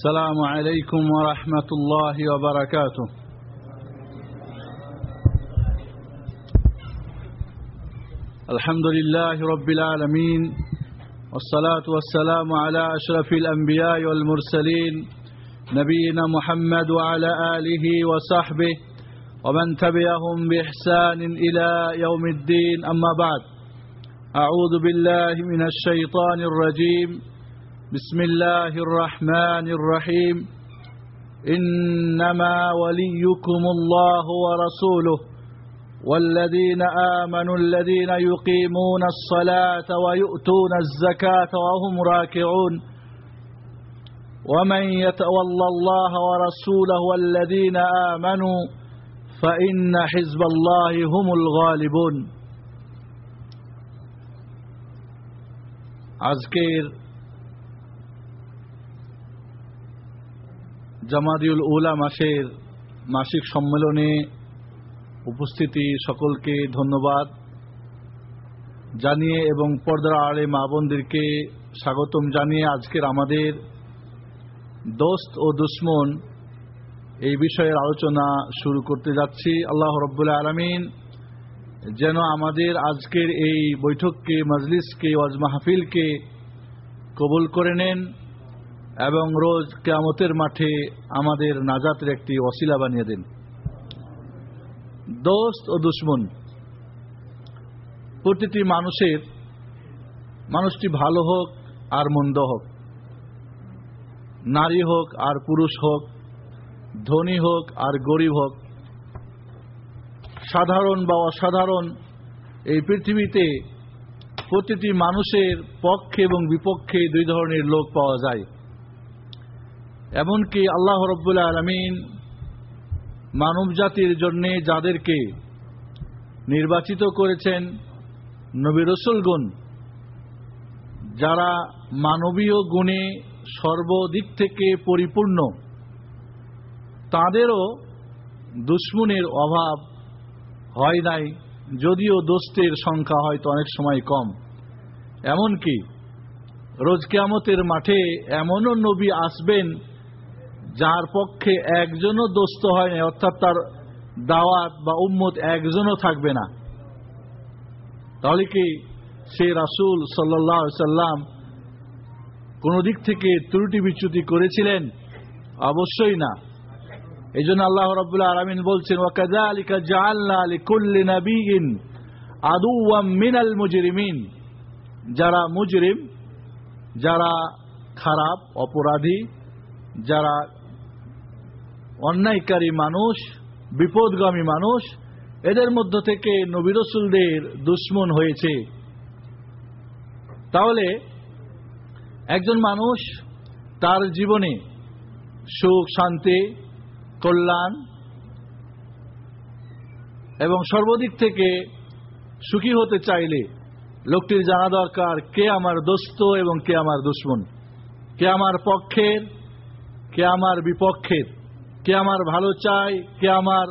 السلام عليكم ورحمة الله وبركاته. الحمد لله رب العالمين والصلاة والسلام على أشرف الأنبياء والمرسلين نبينا محمد وعلى آله وصحبه ومن تبعهم بإحسان إلى يوم الدين. أما بعد أعوذ بالله من الشيطان الرجيم. بسم الله الرحمن الرحيم. إنما وليكم الله ورسوله والذين آمنوا الذين يقيمون الصلاة ويؤتون الزكاة وهم راكعون. ومن يتولى الله ورسوله والذين آمنوا فإن حزب الله هم الغالبون. عزكير জামাদিউল উলা মাসের মাসিক সম্মেলনে উপস্থিতি সকলকে ধন্যবাদ জানিয়ে এবং পর্দার আড়ে মা বোনদেরকে স্বাগতম জানিয়ে আজকের আমাদের দোস্ত ও দুশ্মন এই বিষয়ের আলোচনা শুরু করতে যাচ্ছি। আল্লাহ রব্বুল্লা আলমিন যেন আমাদের আজকের এই বৈঠককে, মজলিসকে, ওয়াজ মাহফিলকে কবুল করে নেন। এবং রোজ কেয়ামতের মাঠে আমাদের নাজাতের একটি অশিলা বানিয়ে দেন। দোস্ত ও দুশ্মন, প্রতিটি মানুষের, মানুষটি ভালো হোক আর মন্দ হোক, নারী হোক আর পুরুষ হোক, ধনী হোক আর গরিব হোক, সাধারণ বা অসাধারণ, এই পৃথিবীতে প্রতিটি মানুষের পক্ষে এবং বিপক্ষে দুই ধরনের লোক পাওয়া যায়। এমনকি আল্লাহ রব্বুল্লা আলমিন মানব জাতির জন্যে যাদেরকে নির্বাচিত করেছেন নবী রসুলগুন যারা মানবীয় গুণে সর্বদিক থেকে পরিপূর্ণ, তাদেরও দুশ্মনের অভাব হয় নাই, যদিও দোস্তের সংখ্যা হয়তো অনেক সময় কম। এমনকি রোজ কেয়ামতের মাঠে এমনও নবী আসবেন যার পক্ষে একজনও দোস্ত হয় অর্থাৎ তার দাওয়াত বা উম্মত একজনও থাকবে না। তাহলে কি সে রাসুল সাল্লাহ সাল্লাম কোন দিক থেকে ত্রুটি বিচ্যুতি করেছিলেন? অবশ্যই না। এই জন্য আল্লাহ রবাহ আলমিন বলছেন নাবিয়িন আদুওয়াম মিনাল মুজরিমিন। যারা মুজরিম, যারা খারাপ, অপরাধী, যারা অন্যায়কারী মানুষ, বিপদগামী মানুষ, এদের মধ্য থেকে নবী রসুলদের দুশ্মন হয়েছে। তাহলে একজন মানুষ তার জীবনে সুখ, শান্তি, কল্যাণ এবং সর্বদিক থেকে সুখী হতে চাইলে লোকটির জানা দরকার, কে আমার দোস্ত এবং কে আমার দুশ্মন? কে আমার পক্ষের, কে আমার বিপক্ষের? কে আমার ভালো চাই কে আমার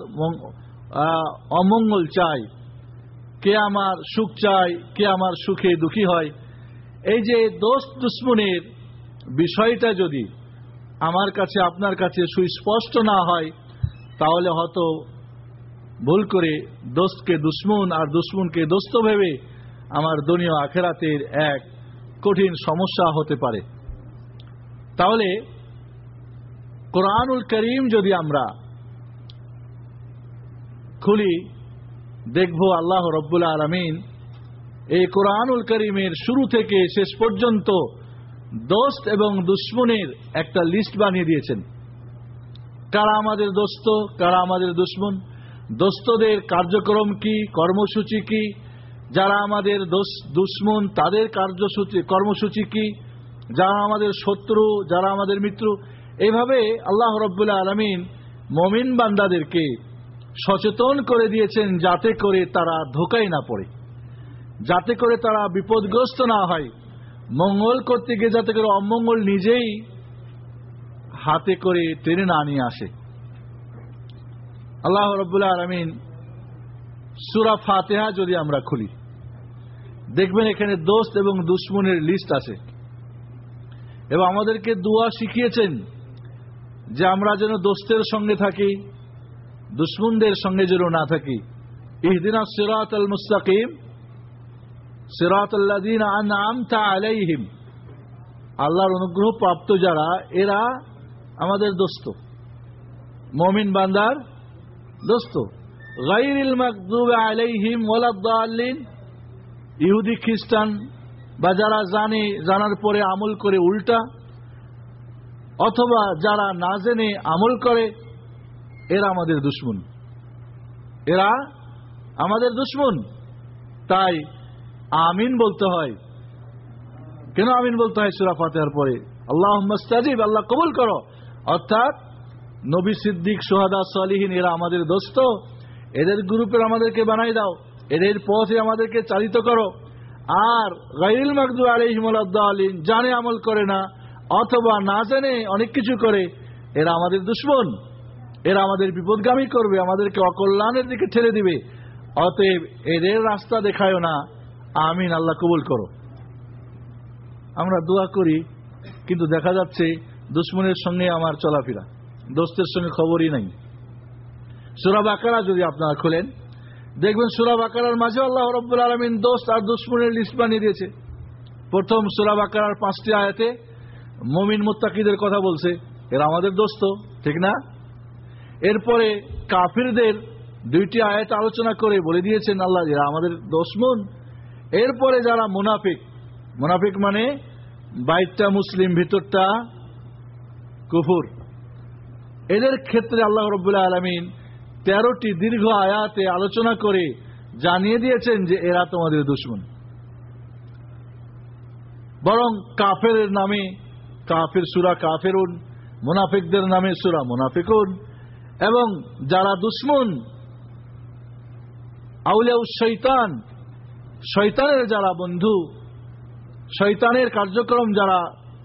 অমঙ্গল চাই কে আমার সুখ চাই কে আমার সুখে দুঃখী হয়। এই যে দোস্ত দুশ্মনের বিষয়টা যদি আমার কাছে, আপনার কাছে সুস্পষ্ট না হয়, তাহলে হয়তো ভুল করে দোস্তকে দুশ্মন আর দুশ্মনকে দোস্ত ভেবে আমার দনীয় আখেরাতের এক কঠিন সমস্যা হতে পারে। তাহলে কোরআনুল করিম যদি আমরা খুলি, দেখব আল্লাহ রব্বুল আলমিন এই কোরআনুল করিমের শুরু থেকে শেষ পর্যন্ত দোস্ত এবং দুশ্মনের একটা লিস্ট বানিয়ে দিয়েছেন। কারা আমাদের দোস্ত, কারা আমাদের দুশ্মন? দোস্তদের কার্যক্রম কি, কর্মসূচি কি? যারা আমাদের দুশ্মন, তাদের কার্যসূচি, কর্মসূচি কি? যারা আমাদের শত্রু, যারা আমাদের মিত্র এইভাবে আল্লাহ রব্বুল্লা আলমিন মমিন বান্দাদেরকে সচেতন করে দিয়েছেন যাতে করে তারা ধোকায় না পড়ে। যাতে করে তারা বিপদগ্রস্ত না হয়। মঙ্গল করতে গিয়ে যাতে করে অমঙ্গল নিজেই হাতে করে টেনে না নিয়ে আসে। আল্লাহ রব্বুল্লাহ আলমিন সুরা ফাতেহা যদি আমরা খুলি, দেখবেন এখানে দোস্ত এবং দুশ্মনের লিস্ট আছে। এবং আমাদেরকে দোয়া শিখিয়েছেন যে আমরা যেন দোস্তের সঙ্গে থাকি, দুশ্মনদের সঙ্গে যেন না থাকি। ইহদিনা সিরাত আল মুস্তাকিম সিরাত আল্লাদিন আনআমতা আলাইহিম। আল্লাহর অনুগ্রহ প্রাপ্ত যারা, এরা আমাদের দোস্ত। মমিন বান্দার দোস্ত। আলাইহিম ওয়ালাদ্দাল্লিন ইহুদি খ্রিস্টান, বা যারা জানে, জানার পরে আমল করে উল্টা। অথবা যারা না জেনে আমল করে, এরা আমাদের দুশ্মন। এরা আমাদের দুশ্মন। তাই আমিন বলতে হয়। কেন আমিন বলতে হয় সুরা ফাতেহার পরে? আল্লাহ মস্তাজিব আল্লাহ কবুল করো। অর্থাৎ নবী সিদ্দিক সোহাদা সালিহীন, এরা আমাদের দোস্ত। এদের গ্রুপের আমাদেরকে বানাই দাও। এদের পথে আমাদেরকে চালিত করো। আর গাইল মাকদু আলিহিমুল্লাহ জানে আমল করে না। অথবা না জানে অনেক কিছু করে, এরা আমাদের দুশ্মন। এরা আমাদের বিপদগামী করবে, আমাদেরকে অকল্যাণের দিকে ঠেলে দিবে। অতএব এদের রাস্তা দেখায় না। আমিন, আল্লাহ কবুল করো। আমরা দোয়া করি, কিন্তু দেখা যাচ্ছে দুশ্মনের সঙ্গে আমার চলাফেরা। দোস্তের সঙ্গে খবরই নাই। সুরা আকারা যদি আপনারা খোলেন, দেখবেন সুরা বাকারার মাঝে আল্লাহ রব্বুল আলমিন দোস্ত আর দুশ্মনের লিস্ট বানিয়ে দিয়েছে। প্রথম সুরাব বাকারার পাঁচটি আয়াতে মমিন মুত্তাকিদের কথা বলছে। এরা আমাদের দোস্ত, ঠিক না? এরপরে কাফিরদের দুইটি আয়াত আলোচনা করে বলে দিয়েছেন আল্লাহ, এরা আমাদের দোষমন এরপরে যারা মুনাফিক মুনাফিক মানে বাইরটা মুসলিম, ভিতরটা কুফুর। এদের ক্ষেত্রে আল্লাহ রবুল্লাহ আলমিন তেরোটি দীর্ঘ আয়াতে আলোচনা করে জানিয়ে দিয়েছেন যে এরা তোমাদের দুশ্মন। বরং কাফের নামে কাফের সুরা কাফেরুন, মুনাফিকদের নামে সুরা মুনাফিকুন, এবং যারা দুশ্মন আউলিয়া শৈতান, শৈতানের যারা বন্ধু, শৈতানের কার্যক্রম যারা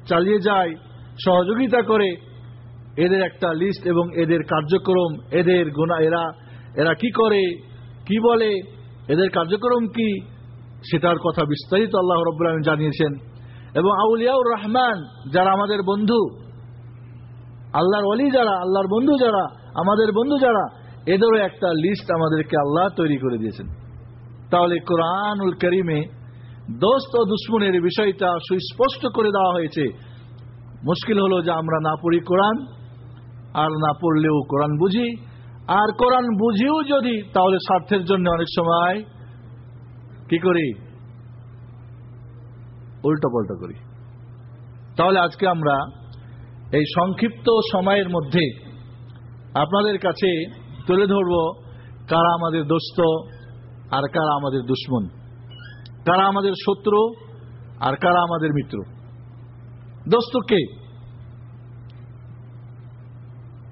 চালিয়ে যায়, সহযোগিতা করে, এদের একটা লিস্ট এবং এদের কার্যক্রম, এদের গুণা এরা এরা কি করে, কি বলে, এদের কার্যক্রম কি, সেটার কথা বিস্তারিত আল্লাহ আলম জানিয়েছেন। এবং আউলিয়াউর রহমান যারা আমাদের বন্ধু, আল্লাহর অলি যারা, আল্লাহর বন্ধু যারা, আমাদের বন্ধু যারা, এদেরও একটা লিস্ট আমাদেরকে আল্লাহ তৈরি করে দিয়েছেন। তাহলে কোরআনুল করিমে দোস্ত ও দুশ্মনের বিষয়টা সুস্পষ্ট করে দেওয়া হয়েছে। মুশকিল হলো যে আমরা না পড়ি কোরআন, আর না পড়লেও কোরআন বুঝি, আর কোরআন বুঝিও যদি, তাহলে স্বার্থের জন্য অনেক সময় কি করি? উল্টো পাল্টা করি। তাহলে আজকে আমরা এই সংক্ষিপ্ত সময়ের মধ্যে আপনাদের কাছে তুলে ধরব কারা আমাদের দোস্ত আর কারা আমাদের দুশ্মন। কারা আমাদের শত্রু আর কারা আমাদের মিত্র। দোস্ত কে?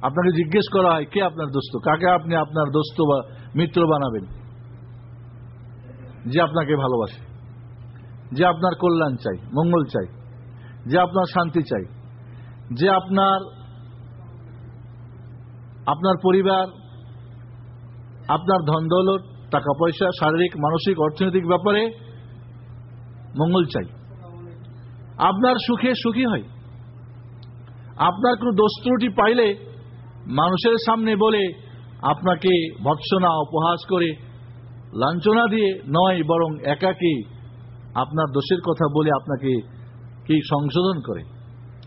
আপনাকে জিজ্ঞেস করা হয়, কে আপনার দোস্ত? কাকে আপনি আপনার দোস্ত বা মিত্র বানাবেন? যে আপনাকে ভালোবাসে। যে আপনার কল্যাণ চাই, মঙ্গল চাই, যে আপনার শান্তি চাই, যে আপনার আপনার পরিবার, আপনার ধন দৌলত, টাকা পয়সা, শারীরিক, মানসিক, অর্থনৈতিক ব্যাপারে মঙ্গল চাই। আপনার সুখে সুখী হয়। আপনার কোনো দোষ ত্রুটি পাইলে মানুষের সামনে বলে আপনাকে ভৎসনা, উপহাস করে লাঞ্ছনা দিয়ে নয়, বরং একাকে আপনার দোষের কথা বলে আপনাকে কি সংশোধন করে?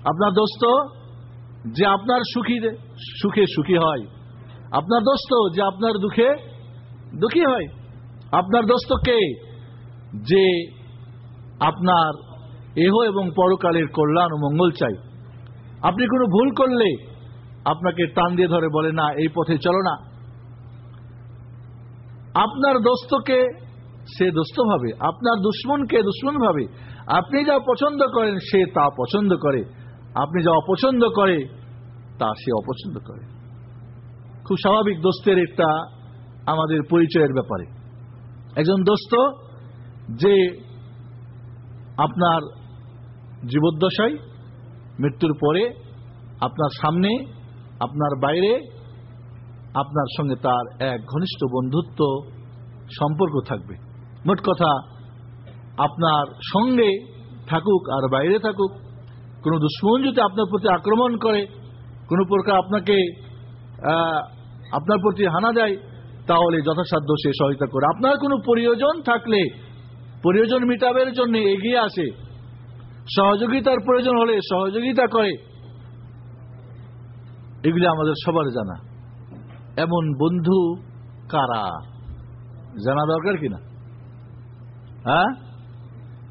আপনার দোস্ত যে আপনার সুখী সুখে সুখী হয়। আপনার দোস্ত যে আপনার দুঃখে দুঃখী হয়। আপনার দোস্ত কে? যে আপনার এহ এবং পরকালের কল্যাণ ও মঙ্গল চাই। আপনি কোনো ভুল করলে আপনাকে টান দিয়ে ধরে বলে, না, এই পথে চলো না। আপনার দোস্তকে সে দোস্ত ভাবে আপনার দুশ্মনকে দুশ্মন ভাবে। আপনি যা পছন্দ করেন, সে তা পছন্দ করে। আপনি যা অপছন্দ করে, তা সে অপছন্দ করে। খুব স্বাভাবিক দোস্তের একটা আমাদের পরিচয়ের ব্যাপারে। একজন দোস্ত যে আপনার জীবদ্দশায়, মৃত্যুর পরে আপনার সামনে, আপনার বাইরে, আপনার সঙ্গে তার এক ঘনিষ্ঠ বন্ধুত্ব, সম্পর্ক থাকবে। মোট কথা, আপনার সঙ্গে থাকুক আর বাইরে থাকুক, কোনো দুশ্মন যদি আপনার প্রতি আক্রমণ করে, কোনো প্রকার আপনাকে আপনার প্রতি হানা দেয়, তাহলে যথাসাধ্য সে সহায়তা করে আপনার কোনো প্রয়োজন থাকলে, প্রয়োজন মিটাবের জন্য এগিয়ে আসে। সহযোগিতার প্রয়োজন হলে সহযোগিতা করে। এগুলি আমাদের সবার জানা। এমন বন্ধু কারা? জানা দরকার কিনা হ্যাঁ?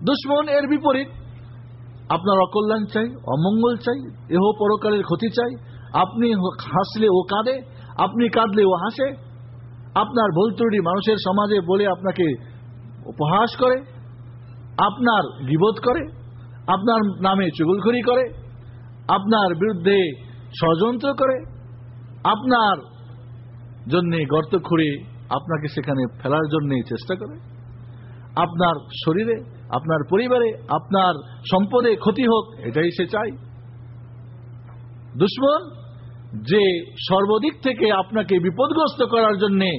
দুশ্মন এর বিপরীত। আপনার অকল্যাণ চাই, অমঙ্গল চাই, এহ পরকালের ক্ষতি চাই। আপনি হাসলে ও কাঁদে, আপনি কাঁদলে ও হাসে। আপনার ভুল ত্রুটি মানুষের সমাজে বলে আপনাকে উপহাস করে, আপনার গিবোধ করে, আপনার নামে চুগলখড়ি করে, আপনার বিরুদ্ধে ষড়যন্ত্র করে, আপনার জন্যে গর্ত খুঁড়ে আপনাকে সেখানে ফেলার জন্য চেষ্টা করে। আপনার শরীরে, আপনার পরিবারে, আপনার সম্পদে ক্ষতি হোক, এটাই সে চাই দুশ্মন, যে সর্বদিক থেকে আপনাকে বিপদগ্রস্ত করার জন্যে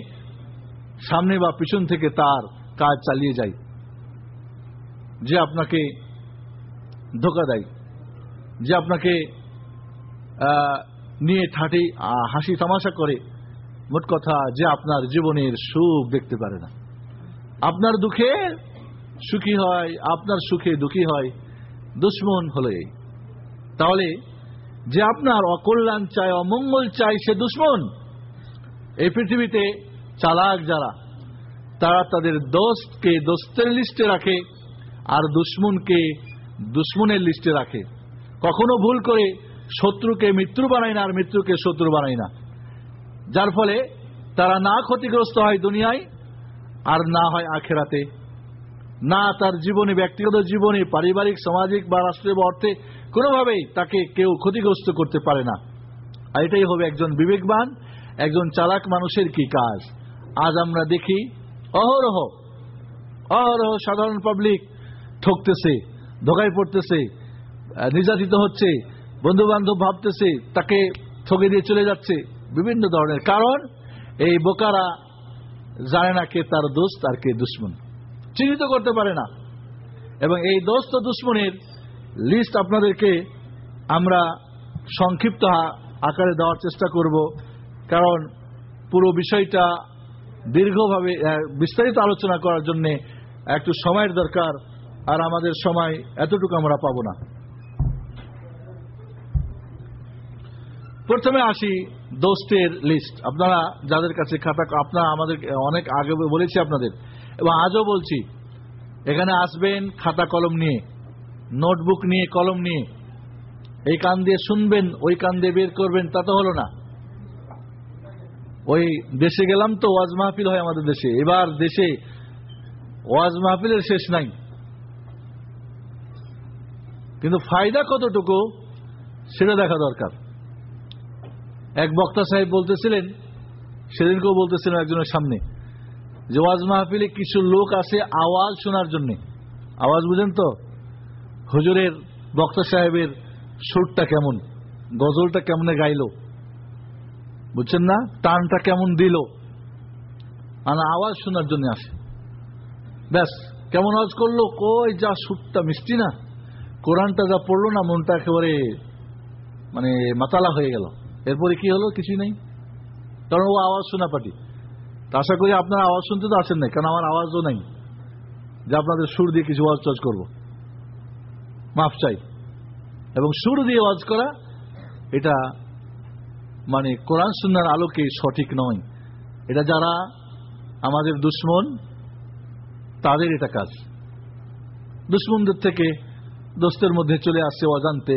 সামনে বা পিছন থেকে তার কাজ চালিয়ে যায়, যে আপনাকে ধোকা দেয়, যে আপনাকে নিয়ে ঠাটি হাসি তামাশা করে, মোট কথা যে আপনার জীবনের সুখ দেখতে পারে না। আপনার দুঃখে সুখী হয়, আপনার সুখে দুঃখী হয়, দুশ্মন হলে। তাহলে যে আপনার অকল্যাণ চায়, অমঙ্গল চায়, সে দুশ্মন। এই পৃথিবীতে চালাক যারা, তারা তাদের দোস্তকে দোস্তের লিস্টে রাখে আর দুশ্মনকে দুশ্মনের লিস্টে রাখে। কখনো ভুল করে শত্রুকে মৃত্যু বানায় না আর মৃত্যুকে শত্রু বানায় না। যার ফলে তারা না ক্ষতিগ্রস্ত হয় দুনিয়ায় আর না হয় আখেরাতে। না তার জীবনে, ব্যক্তিগত জীবনে, পারিবারিক, সামাজিক বা রাষ্ট্রীয় অর্থে কোনোভাবেই তাকে কেউ ক্ষতিগ্রস্ত করতে পারে না। আর এটাই হবে একজন বিবেকবান, একজন চালাক মানুষের কি কাজ? আজ আমরা দেখি, অহরহ অহরহ সাধারণ পাবলিক ঠকতেছে, ধোকায় পড়তেছে নির্যাতিত হচ্ছে বন্ধু বান্ধব ভাবতেছে, তাকে ঠকে দিয়ে চলে যাচ্ছে, বিভিন্ন ধরনের কারণ। এই বোকারা জানে না কে তার দোস্ত আর কে দুশ্মন। চিহ্নিত করতে পারে না। এবং এই দোস্ত দুশ্মনের লিস্ট আপনাদেরকে আমরা সংক্ষিপ্ত আকারে দেওয়ার চেষ্টা করব। কারণ পুরো বিষয়টা দীর্ঘভাবে বিস্তারিত আলোচনা করার জন্য একটু সময়ের দরকার, আর আমাদের সময় এতটুকু আমরা পাবো না। প্রথমে আসি দোস্তের লিস্ট আপনারা যাদের কাছে খাতা, আপনারা আমাদের, অনেক আগে বলেছি আপনাদের। এবং আজও বলছি, এখানে আসবেন খাতা কলম নিয়ে, নোটবুক নিয়ে, কলম নিয়ে। এই কান দিয়ে শুনবেন, ওই কান দিয়ে বের করবেন, তা তো হলো না। ওই দেশে গেলাম তো, ওয়াজ মাহফিল হয় আমাদের দেশে। এবার দেশে ওয়াজ মাহফিলের শেষ নাই। কিন্তু ফায়দা কতটুকু, সেটা দেখা দরকার। এক বক্তা সাহেব বলতেছিলেন, সেদিনকেও বলতেছিলেন একজনের সামনে, যে ওয়াজ মাহফিলে কিছু লোক আসে আওয়াজ শোনার জন্য। আওয়াজ বুঝেন তো? হুজুরের বক্তা সাহেবের সুরটা কেমন? গজলটা কেমনে গাইলো? বুঝছেন না? টানটা কেমন দিল? আর আওয়াজ শোনার জন্য আসে। ব্যাস, কেমন আওয়াজ করল? কই যা সুরটা, মিষ্টি না? কোরআনটা যা পড়ল না, মনটা একেবারে মানে মাতালা হয়ে গেল। এরপরে কি হলো? কিছুই নেই। কারণ ও আওয়াজ শোনা পাটি তা আশা করি আপনারা আওয়াজ শুনতে তো আসেন নাই, কারণ আমার আওয়াজও নাই যে আপনাদের সুর দিয়ে কিছু ওয়াজ টাজ করব। মাফ চাই। এবং সুর দিয়ে ওয়াজ করা, এটা মানে কোরআন সুন্নার আলোকে সঠিক নয়। এটা যারা আমাদের দুশ্মন, তাদের এটা কাজ। দুশ্মনদের থেকে দোস্তের মধ্যে চলে আসছে অজান্তে।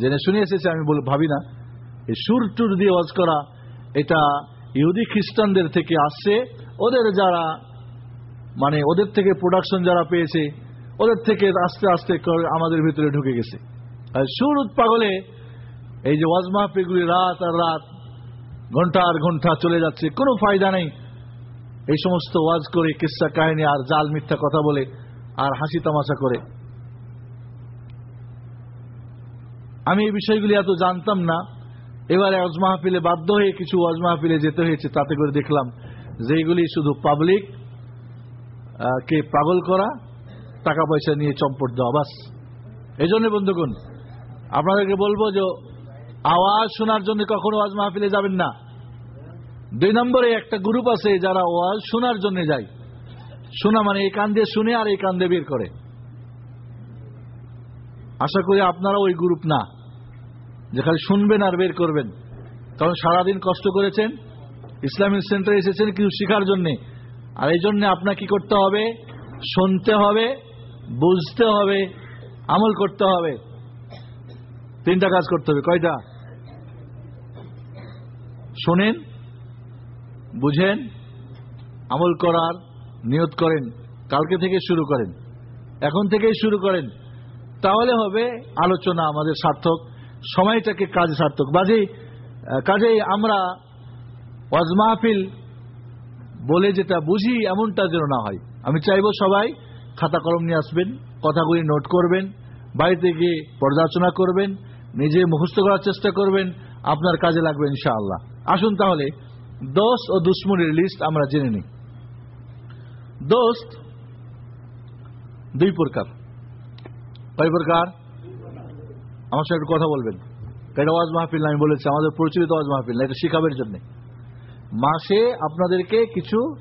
জেনে শুনে এসেছে, আমি বল ভাবি না। সুর টুর দিয়ে ওয়াজ করা, এটা ইহুদি খ্রিস্টানদের থেকে আসছে। ওদের যারা মানে ওদের থেকে প্রোডাকশন যারা পেয়েছে, ওদের থেকে আস্তে আস্তে আমাদের ভিতরে ঢুকে গেছে। আর সুর উৎপাগলে এই যে ওয়াজ মাহফিলগুলি রাত আর রাত, ঘণ্টা আর ঘণ্টা চলে যাচ্ছে, কোনো ফায়দা নেই। এই সমস্ত ওয়াজ করে, কিসা কাহিনী আর জাল মিথ্যা কথা বলে, আর হাসি তামাশা করে। আমি এই বিষয়গুলি এত জানতাম না। এবারে ওয়াজ মাহফিলে বাধ্য হয়ে কিছু ওয়াজ মাহফিলে যেতে হয়েছে, তাতে করে দেখলাম যেগুলি শুধু পাবলিক কে পাগল করা, টাকা পয়সা নিয়ে চম্পট দেওয়া, বাস। এই জন্য বন্ধুগণ, আপনাদেরকে বলব যে আওয়াজ শোনার জন্য কখনো ওয়াজ মাহফিলে যাবেন না। দুই নম্বরে একটা গ্রুপ আছে যারা ওয়াজ শোনার জন্য যায়। শোনা মানে এই কান দিয়ে শুনে আর এই কান দিয়ে বের করে। আশা করি আপনারা ওই গ্রুপ না। যে খালি শুনবেন আর বের করবেন। কারণ সারাদিন কষ্ট করেছেন, ইসলামিক সেন্টারে এসেছেন কিছু শেখার জন্য। আর এই জন্য আপনাকে কি করতে হবে? শুনতে হবে, বুঝতে হবে, আমল করতে হবে। তিনটা কাজ করতে হবে। কয়টা? শোনেন, বুঝেন, আমল করার নিয়ত করেন, কালকে থেকে শুরু করেন। এখন থেকেই শুরু করেন। তাহলে হবে আলোচনা আমাদের সার্থক। সময়টাকে কাজে সার্থক। বাজে কাজেই আমরা ওয়াজ মাহফিল বলে যেটা বুঝি এমনটা যেন না হয়। আমি চাইব সবাই খাতা কলম নিয়ে আসবেন, কথাগুলি নোট করবেন, বাড়িতে গিয়ে পর্যালোচনা করবেন, নিজে মুখস্থ করার চেষ্টা করবেন, আপনার কাজে লাগবে ইনশাআল্লাহ। আসুন তাহলে দোষ ও দুশ্মনের লিস্ট আমরা জেনে নিই। দোস্ত, দুই প্রকার। কয় প্রকার? আমার সাথে একটু কথা বলবেন। এটা ওয়াজ মাহফিল আমি বলেছি, আমাদের প্রচলিত ওয়াজ মাহফিল এটা শিখাবের জন্য। মাসে আপনাদেরকে কিছু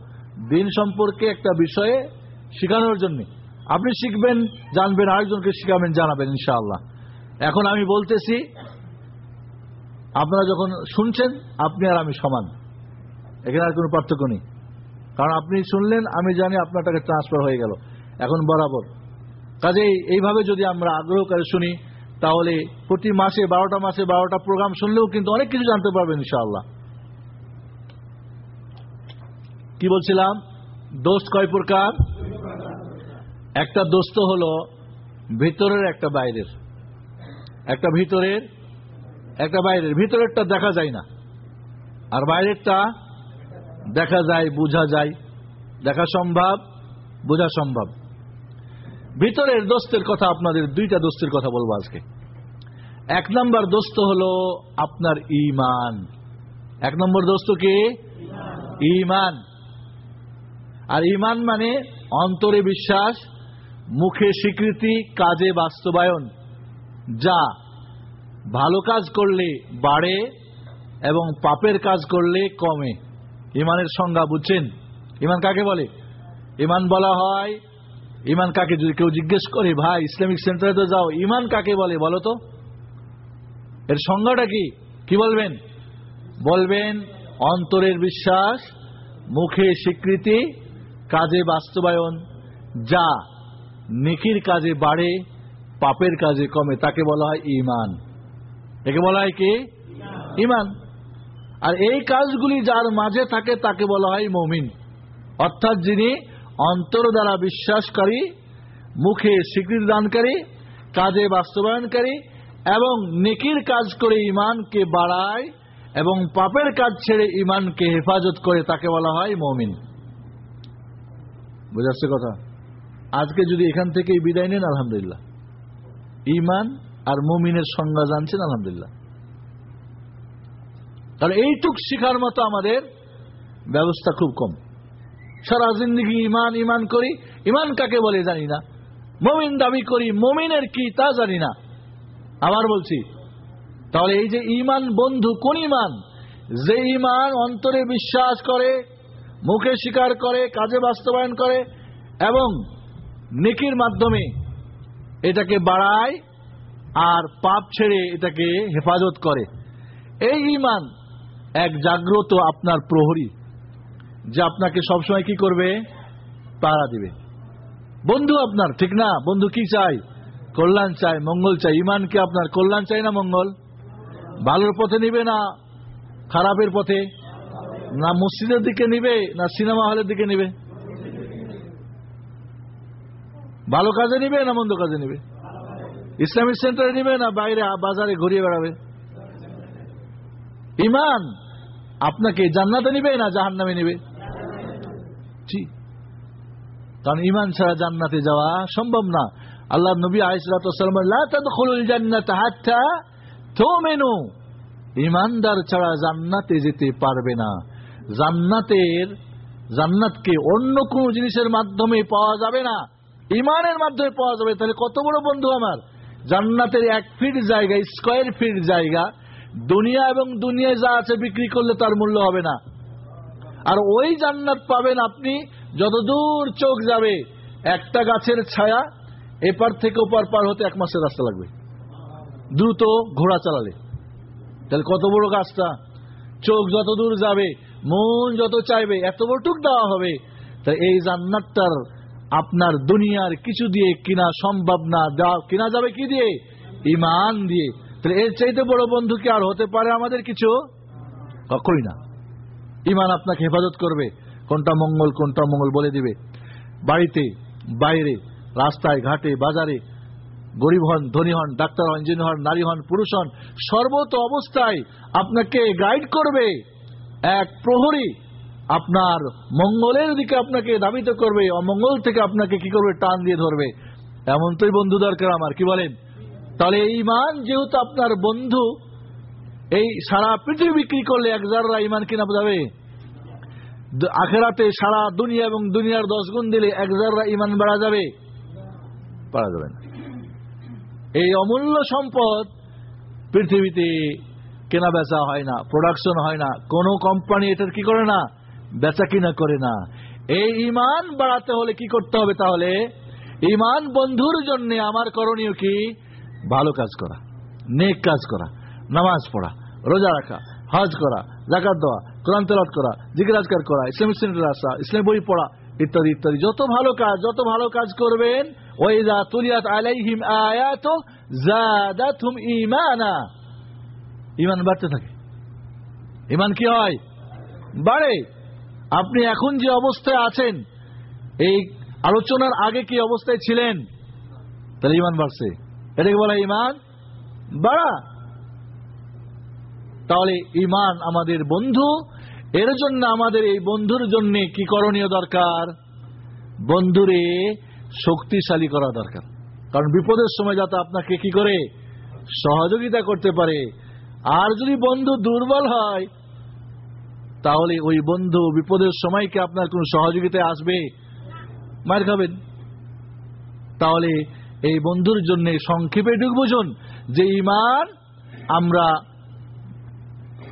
দিন সম্পর্কে একটা বিষয়ে শেখানোর জন্য। আপনি শিখবেন, জানবেন, আরেকজনকে শিখাবেন, জানাবেন, ইনশাআল্লাহ। এখন আমি বলতেছি, আপনারা যখন শুনছেন, আপনি আর আমি সমান। এখানে আর কোনো পার্থক্য নেই। কারণ আপনি শুনলেন, আমি জানি আপনার টাকা ট্রান্সফার হয়ে গেল। এখন বরাবর। কাজেই এইভাবে যদি আমরা আগ্রহ করে শুনি তাহলে প্রতি মাসে, বারোটা মাসে, বারোটা প্রোগ্রাম শুনলেও কিন্তু অনেক কিছু জানতে পারবেন ইনশাআল্লাহ। কি বলছিলাম? দোস্ত কয় প্রকার? একটা দোস্ত হলো ভিতরের একটা বাইরের। একটা ভিতরের, একটা বাইরের। ভিতরেরটা দেখা যায় না। আর বাইরেরটা দেখা যায়, বোঝা যায়। দেখা সম্ভব, বোঝা সম্ভব। ভিতরের দোস্তের কথা আপনাদের দুইটা দোস্তের কথা বলব আজকে। এক নম্বর দোস্ত হলো আপনার ইমান এক নম্বর দোস্ত কে? ইমান আর ইমান মানে অন্তরে বিশ্বাস, মুখে স্বীকৃতি, কাজে বাস্তবায়ন। যা ভালো কাজ করলে বাড়ে এবং পাপের কাজ করলে কমে। ইমানের সংজ্ঞা বুঝছেন? ইমান কাকে বলে? ইমান বলা হয় ইমান কাকে যদি কেউ জিজ্ঞেস করে, ভাই, ইসলামিক সেন্টারে তো যাও। ইমান কাকে বলে বলো তো? এর সংজ্ঞাটা কি? কি বলবেন? বলবেন, অন্তরের বিশ্বাস, মুখে স্বীকৃতি, কাজে বাস্তবায়ন। যা নেকির কাজে বাড়ে, পাপের কাজে কমে, তাকে বলা হয় ইমান। একে বলা হয় কি? ইমান। আর এই কাজগুলি যার মাঝে থাকে, তাকে বলা হয় মমিন। অর্থাৎ যিনি অন্তর দ্বারা বিশ্বাসকারী, মুখে স্বীকৃতি দানকারী, কাজে বাস্তবায়নকারী এবং নেকির কাজ করে ইমানকে বাড়ায় এবং পাপের কাজ ছেড়ে ইমানকে হেফাজত করে তাকে বলা হয় মমিন। বুঝাচ্ছে কথা? আজকে যদি এখান থেকে বিদায় নেন, আলহামদুলিল্লাহ। ইমান আর মমিনের সংজ্ঞা জানছেন, আলহামদুলিল্লাহ। তাহলে এইটুক শিখার মতো আমাদের ব্যবস্থা খুব কম। সারা জিন্দগি ইমান ইমান করি। ইমান কাকে বলে জানি না। মমিন দাবি করি, মমিনের কি তা জানি না। আবার বলছি, তাহলে এই যে ইমান বন্ধু কোন ইমান যে ইমান অন্তরে বিশ্বাস করে, মুখে স্বীকার করে, কাজে বাস্তবায়ন করে এবং নেকির মাধ্যমে এটাকে বাড়ায় আর পাপ ছেড়ে এটাকে হেফাজত করে। এই ইমান এক জাগ্রত আপনার প্রহরী। যে আপনাকে সবসময় কি করবে? তারা দিবে। বন্ধু আপনার, ঠিক না? বন্ধু কি চাই কল্যাণ চাই মঙ্গল চাই ইমান কি আপনার? কল্যাণ চাই না মঙ্গল? ভালোর পথে নিবে না? খারাপের পথে? না মসজিদের দিকে নিবে, না সিনেমা হলের দিকে নিবে? ভালো কাজে নিবে না মন্দ কাজে নিবে? ইসলামিক সেন্টারে নিবে না বাইরে বাজারে ঘুরিয়ে বেড়াবে? ইমান আপনাকে জান্নাতে নিবে না জাহান নামে নিবে কারণ ইমান ছাড়া জান্নাতে যাওয়া সম্ভব না। আল্লাহ নবী আইসলাম ইমানদার ছাড়া জান্নাতে যেতে পারবে না। জান্নাতের, জান্নাতকে অন্য কোন জিনিসের মাধ্যমে পাওয়া যাবে না। ইমানের মাধ্যমে পাওয়া যাবে। তাহলে কত বড় বন্ধু আমার? জান্নাতের এক ফিট জায়গা স্কোয়ার ফিট জায়গা। দুনিয়া এবং দুনিয়ায় যা আছে বিক্রি করলে তার মূল্য হবে না। আর ওই জান্নাত পাবেন আপনি যতদূর চোখ যাবে, একটা গাছের ছায়া এপার থেকে ওপার পার হতে এক মাসের রাস্তা লাগবে। দ্রুত ঘোড়া চালালে। তাহলে কত বড় গাছটা? চোখ যত দূর যাবে, মন যত চাইবে, এত বড় টুক দেওয়া হবে। তাই এই জান্নাতটার আপনার দুনিয়ার কিছু দিয়ে কিনা সম্ভব না কিনা যাবে কি দিয়ে? ইমান দিয়ে। তাহলে এর চাইতে বড় বন্ধু কি আর হতে পারে আমাদের কিছু? কখনই না। ইমান আপনাকে হেফাজত করবে। কোনটা মঙ্গল কোনটা মঙ্গল বলে দিবে। বাড়িতে, বাইরে, রাস্তায়, ঘাটে, বাজারে, গরিব হন, ধনী হন, ডাক্তার হন, ইঞ্জিনিয়ার হন, নারী হন, পুরুষ হন, সর্বত অবস্থায় আপনাকে গাইড করবে। এক প্রহরী আপনার মঙ্গলের দিকে আপনাকে দাবিত করবে, অমঙ্গল থেকে আপনাকে কি করবে? টান দিয়ে ধরবে। এমন তোই বন্ধু দরকার আমার, কি বলেন? তাহলে এই ইমান যেহেতু আপনার বন্ধু এই সারা পৃথিবী বিক্রি করলে এক জাররা ইমান কিনা যাবে আখেরাতে সারা দুনিয়া এবং দুনিয়ার দশ গুণ দিলে এক জাররা ইমান বাড়া যাবে? পারা যাবে না। এই অমূল্য সম্পদ পৃথিবীতে কেনা বেচা হয় না প্রোডাকশন হয় না, কোনো কোম্পানি এটার কি করে না? বেচা কিনা করে না। এই ইমান বাড়াতে হলে কি করতে হবে তাহলে? ইমান বন্ধুর জন্য আমার করণীয় কি? ভালো কাজ করা, নেক কাজ করা। নামাজ পড়া, রোজা রাখা, হজ করা জাকাত দেওয়া, কোরআন তেলাত করা জিজ্ঞাসকার করা, ইসলামিক সেন্টারে আসা ইসলামিক বই পড়া, ইত্যাদি ইত্যাদি। যত ভালো কাজ, যত ভালো কাজ করবেন ওইদা তুলিয়াত আলাইহিম আয়াত জাদাতহুম ঈমানা। ইমান বাড়তে থাকে। ইমান কি হয়? বাড়ে। আপনি এখন যে অবস্থায় আছেন, এই আলোচনার আগে কি অবস্থায় ছিলেন? তাহলে ইমান বাড়ছে। এটাকে বলা ইমান বাড়া। তাহলে ইমান আমাদের বন্ধু। এর জন্য আমাদের এই বন্ধুর জন্য কি করণীয় দরকার? বন্ধুরে শক্তিশালী করা দরকার। কারণ বিপদের সময় যাতে আপনাকে কি করে? সহযোগিতা করতে পারে। আর যদি বন্ধু দুর্বল হয়, তাহলে ওই বন্ধু বিপদের সময় কি আপনার কোন সহযোগিতায় আসবে? মার খাবেন। তাহলে এই বন্ধুর জন্য সংক্ষেপে ঢুক বুঝুন যে ইমান আমরা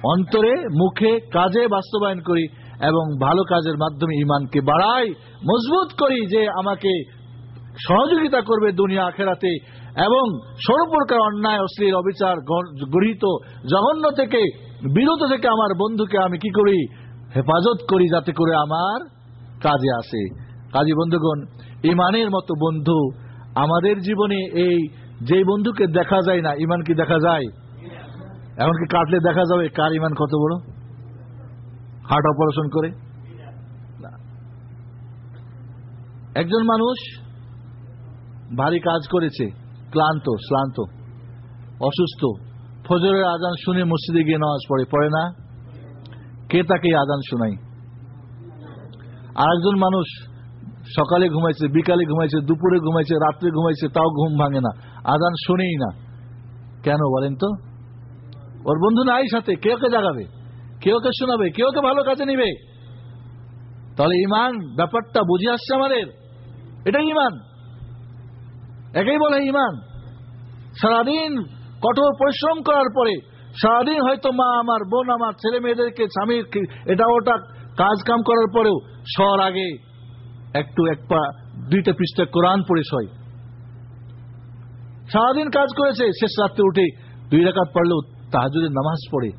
অন্তরে, মুখে কাজে বাস্তবায়ন করি এবং ভালো কাজের মাধ্যমে ইমানকে বাড়াই, মজবুত করি যে আমাকে সহযোগিতা করবে দুনিয়া আখেরাতে এবং সর্বপ্রকার অন্যায়, অশ্লীল অবিচার গৃহীত জঘন্য থেকে, বিরত থেকে আমার বন্ধুকে আমি কি করি? হেফাজত করি যাতে করে আমার কাজে আসে। কাজী বন্ধুগণ ইমানের মতো বন্ধু আমাদের জীবনে এই যে বন্ধুকে দেখা যায় না ইমান কি দেখা যায়? এমনকি কাটলে দেখা যাবে কার ইমান কত বড়? হার্ট অপারেশন করে? একজন মানুষ ভারী কাজ করেছে, ক্লান্ত, শ্লান্ত, অসুস্থ, ফজরের আজান শুনে মসজিদে গিয়ে নামাজ পড়ে পড়ে না? কে তাকে আজান শোনাই আর একজন মানুষ সকালে ঘুমাইছে, বিকালে ঘুমাইছে, দুপুরে ঘুমাইছে, রাত্রে ঘুমাইছে, তাও ঘুম ভাঙে না। আজান শুনেই না। কেন বলেন তো? ওর বন্ধু নাই সাথে, কেউ কে জাগাবে কে ওকে শোনাবে কে ওকে ভালো কাজে নিবে। তাহলে ইমান ব্যাপারটা বুঝে আসছে আমাদের? এটাই ইমান একেই বলে ইমান সারাদিন কঠোর পরিশ্রম করার পরে, সারাদিন হয়তো মা আমার, বোন আমার, ছেলে মেয়েদেরকে, স্বামীর এটা ওটা কাজ কাম করার পরেও সর আগে একটু এক পা, দুইটা পৃষ্ঠা কোরআন পড়ে সয় সারাদিন কাজ করেছে, শেষ রাত্রে উঠে দুই রাকাত পড়লেও তাহাজুদের নামাজ পড়ে,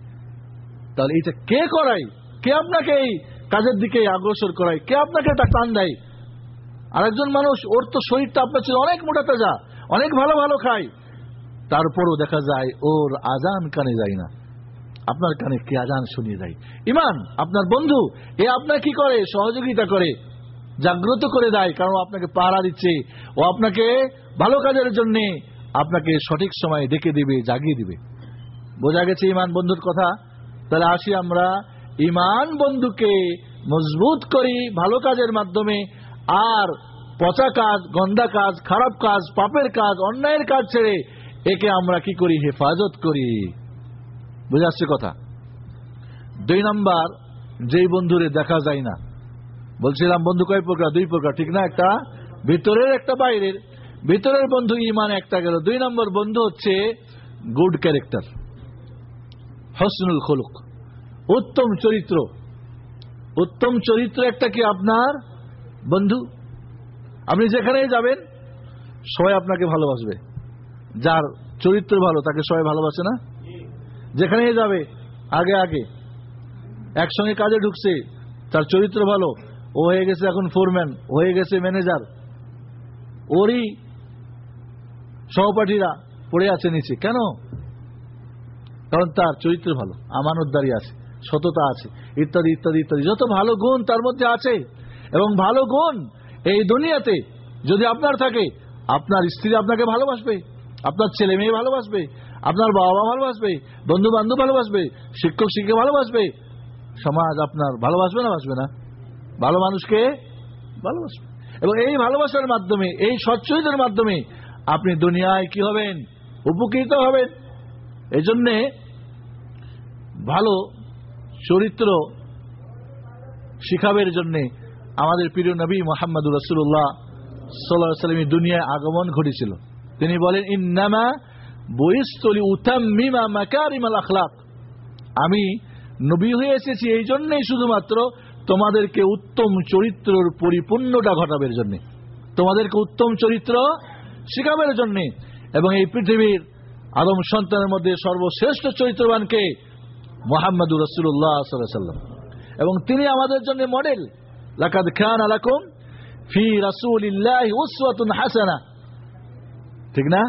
তাহলে এটা কে করায়? কে আপনাকে এই কাজের দিকে অগ্রসর করায়? কে আপনাকে এটা টান দেয়? আরেকজন মানুষ, ওর তো শরীরটা আপনার চেয়ে অনেক মোটা তাজা, অনেক ভালো ভালো খায়। তারপরও দেখা যায়, ওর আজান কানে যায় না। আপনার কানে কে আজান শুনিয়ে দেয়? ইমান, আপনার বন্ধু, এ আপনার কি করে? সহযোগিতা করে, জাগ্রত করে দেয়, কারণ আপনাকে পাহারা দিচ্ছে। ও আপনাকে ভালো কাজের জন্য আপনাকে সঠিক সময়ে ডেকে দিবে, জাগিয়ে দিবে। বোঝা গেছে ইমান বন্ধুর কথা? তাহলে আসি আমরা ইমান বন্ধুকে মজবুত করি, ভালো কাজের মাধ্যমে। আর পচা কাজ, গন্দা কাজ, খারাপ কাজ, পাপের কাজ, অন্যায়ের কাজ ছেড়ে একে আমরা কি করি? হেফাজত করি। বুঝাচ্ছে কথা? দুই নম্বর, যেই বন্ধুরে দেখা যায় না। বলছিলাম, বন্ধু, কয় প্রকার? দুই প্রকার, ঠিক না একটা? ভিতরের, একটা বাইরের। ভিতরের বন্ধু ইমান একটা গেল। দুই নম্বর বন্ধু হচ্ছে গুড ক্যারেক্টার হসনুল খলুক। উত্তম চরিত্র। উত্তম চরিত্র একটা কি আপনার বন্ধু? আপনি যেখানেই যাবেন, সবাই আপনাকে ভালোবাসবে। যার চরিত্র ভালো, তাকে সবাই ভালোবাসে না? যেখানেই যাবে, আগে আগে। একসঙ্গে কাজে ঢুকছে, তার চরিত্র ভালো, ও হয়ে গেছে এখন ফোরম্যান হয়ে গেছে ম্যানেজার ওরই সহপাঠীরা পড়ে আছে নিচে। কেন? কারণ তার চরিত্র ভালো, আমানতদারি আছে, সততা আছে, ইত্যাদি ইত্যাদি ইত্যাদি। যত ভালো গুণ তার মধ্যে আছে, এবং ভালো গুণ এই দুনিয়াতে যদি আপনার থাকে, আপনার স্ত্রী আপনাকে ভালোবাসবে, আপনার ছেলে মেয়ে ভালোবাসবে, আপনার বাবা মা ভালোবাসবে বন্ধু বান্ধব ভালোবাসবে, শিক্ষক শিক্ষক ভালোবাসবে, সমাজ আপনার ভালোবাসবে না, বাসবে না। ভালো মানুষকে ভালোবাসবে। এবং এই ভালোবাসার মাধ্যমে, এই সচ্চরিতের মাধ্যমে আপনি দুনিয়ায় কি হবেন? উপকৃত হবেন। এই জন্যে ভালো চরিত্র শিখাবের জন্যে আমাদের প্রিয় নবী মোহাম্মদ রসুল্লাহ সাল্লাহ সাল্লামী দুনিয়ায় আগমন ঘটেছিল। তিনি বলেন, ইন্নামা বইস্তলি উতাম্মিমা মাকারিমাল আখলাক। আমি নবী হয়ে এসেছি এই জন্যই শুধুমাত্র তোমাদেরকে উত্তম চরিত্রর পরিপূর্ণটা ঘটাবের জন্য। তোমাদেরকে উত্তম চরিত্র শিখাবের জন্য। এবং এই পৃথিবীর আদম সন্তানের মধ্যে সর্বশ্রেষ্ঠ চরিত্রবানকে মোহাম্মদুর রসুল্লাহ সাল্লাম এবং তিনি আমাদের জন্য মডেল। লাকাদ খান আলাকুম ফি রাসূলিল্লাহ উসওয়াতুন হাসানা। ঠিক না?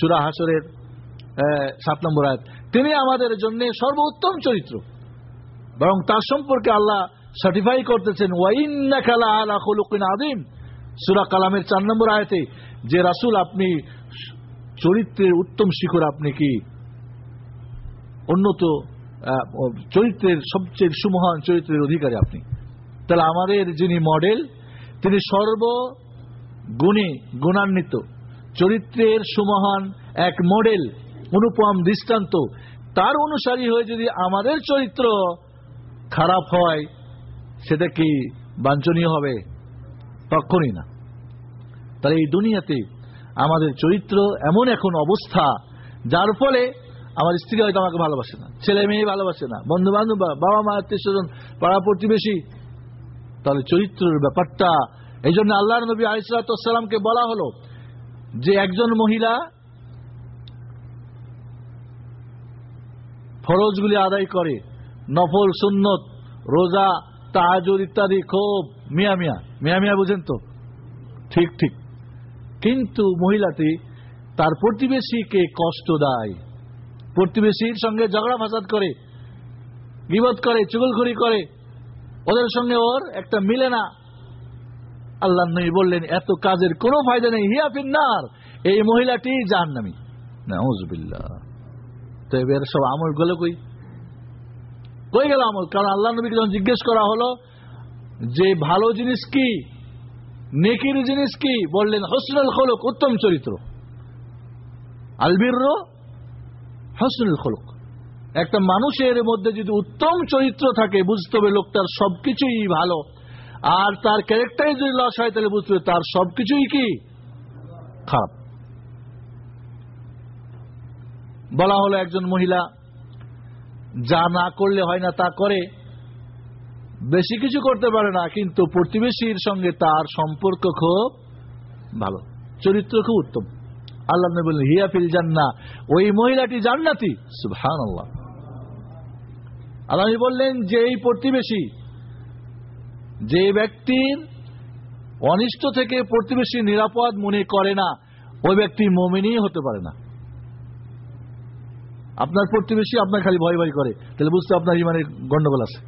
সূরা হাসরের সাত নম্বর আয়াত। তিনি আমাদের জন্য সর্বোত্তম চরিত্র। বরং তার সম্পর্কে আল্লাহ সার্টিফাই করতেছেন ওয়াইন্নাকা আলা খুলুকিন আযীম। সূরা কালামের চার নম্বর আয়াতে, যে রাসূল আপনি চরিত্রের উত্তম শিখর আপনি কি? উন্নত চরিত্রের সবচেয়ে সুমহান চরিত্রের অধিকারী আপনি। তাহলে আমাদের যিনি মডেল তিনি সর্ব গুণে গুণান্বিত। চরিত্রের সুমহান এক মডেল অনুপম দৃষ্টান্ত। তার অনুসারী হয়ে যদি আমাদের চরিত্র খারাপ হয়, সেটা কি বাঞ্ছনীয় হবে? তখনই না। তাহলে এই দুনিয়াতে আমাদের চরিত্র এমন এখন অবস্থা, যার ফলে আমার স্ত্রী হয়তো আমাকে ভালোবাসে না, ছেলে মেয়ে ভালোবাসে না বন্ধু বান্ধব বাবা মা, আত্মীয় স্বজন, পাড়া প্রতিবেশী। তাহলে চরিত্রের ব্যাপারটা, এই জন্য আল্লাহ নবী আলিসালামকে বলা হলো যে একজন মহিলা ফরজগুলি আদায় করে, নফল, সুন্নত, রোজা তাহাজুর ইত্যাদি খুব মিয়া মিয়া। মিয়া মিয়া বুঝেন তো? ঠিক ঠিক। কিন্তু মহিলাটি তার প্রতিবেশীকে কষ্ট দেয়। প্রতিবেশীর সঙ্গে ঝগড়া ফাসাদ করে বিপদ করে, চুগলখড়ি করে, ওদের সঙ্গে ওর একটা মিলে না। আল্লাহ নবী বললেন, এত কাজের কোনো ফায়দা নেই, হিয়া ফিন্নার, এই মহিলাটি জাহান্নামী। নাউজুবিল্লাহ। তো এবার সব আমল গেল কই? কই গেল আমল? কারণ আল্লাহ নবীকে যখন জিজ্ঞেস করা হলো, যে ভালো জিনিস কি, নেকির জিনিস কি, বললেন, হসনুল খলক, উত্তম চরিত্র। আলবির হসনুল খলক। একটা মানুষের মধ্যে যদি উত্তম চরিত্র থাকে, বুঝতে হবে লোকটার সবকিছুই ভালো। আর তার ক্যারেক্টারে যদি লস হয়, তাহলে বুঝতে হবে তার সবকিছুই কি? খারাপ। বলা হলো একজন মহিলা, যা না করলে হয় না তা করে, বেশি কিছু করতে পারে না, কিন্তু প্রতিবেশীর সঙ্গে তার সম্পর্ক খুব ভালো। চরিত্র খুব উত্তম। আল্লাহ বললেন হিয়াফিল জান্না ওই মহিলাটি জান্নাতি। সুহান আল্লাহ আল্লাহ বললেন, যে এই প্রতিবেশী, যে ব্যক্তির অনিষ্ট থেকে প্রতিবেশী নিরাপদ মনে করে না, ওই ব্যক্তি মমিনই হতে পারে না। আপনার প্রতিবেশী আপনার খালি ভয় ভয় করে। তাহলে বুঝতে আপনার ইমানের গন্ডগোল আছে।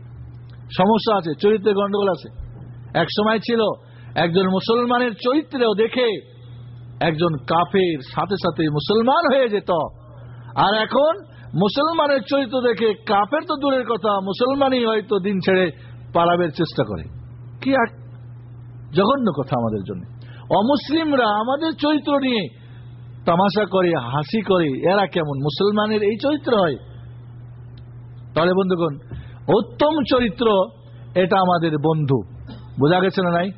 সমস্যা আছে, চরিত্রের গন্ডগোল আছে। এক সময় ছিল, একজন মুসলমানের চরিত্রেও দেখে একজন কাফের সাথে সাথে মুসলমান হয়ে যেত। আর এখন মুসলমানের চরিত্র দেখে কাফের তো দূরের কথা, মুসলমানই হয়তো দিন ছেড়ে পালাবের চেষ্টা করে। কি এক জঘন্য কথা আমাদের জন্য। অমুসলিমরা আমাদের চরিত্র নিয়ে তামাশা করে, হাসি করে, এরা কেমন? মুসলমানের এই চরিত্র হয়। তাহলে বন্ধুগণ, উত্তম চরিত্র এটা আমাদের বন্ধু। বোঝা গেছে না নাই?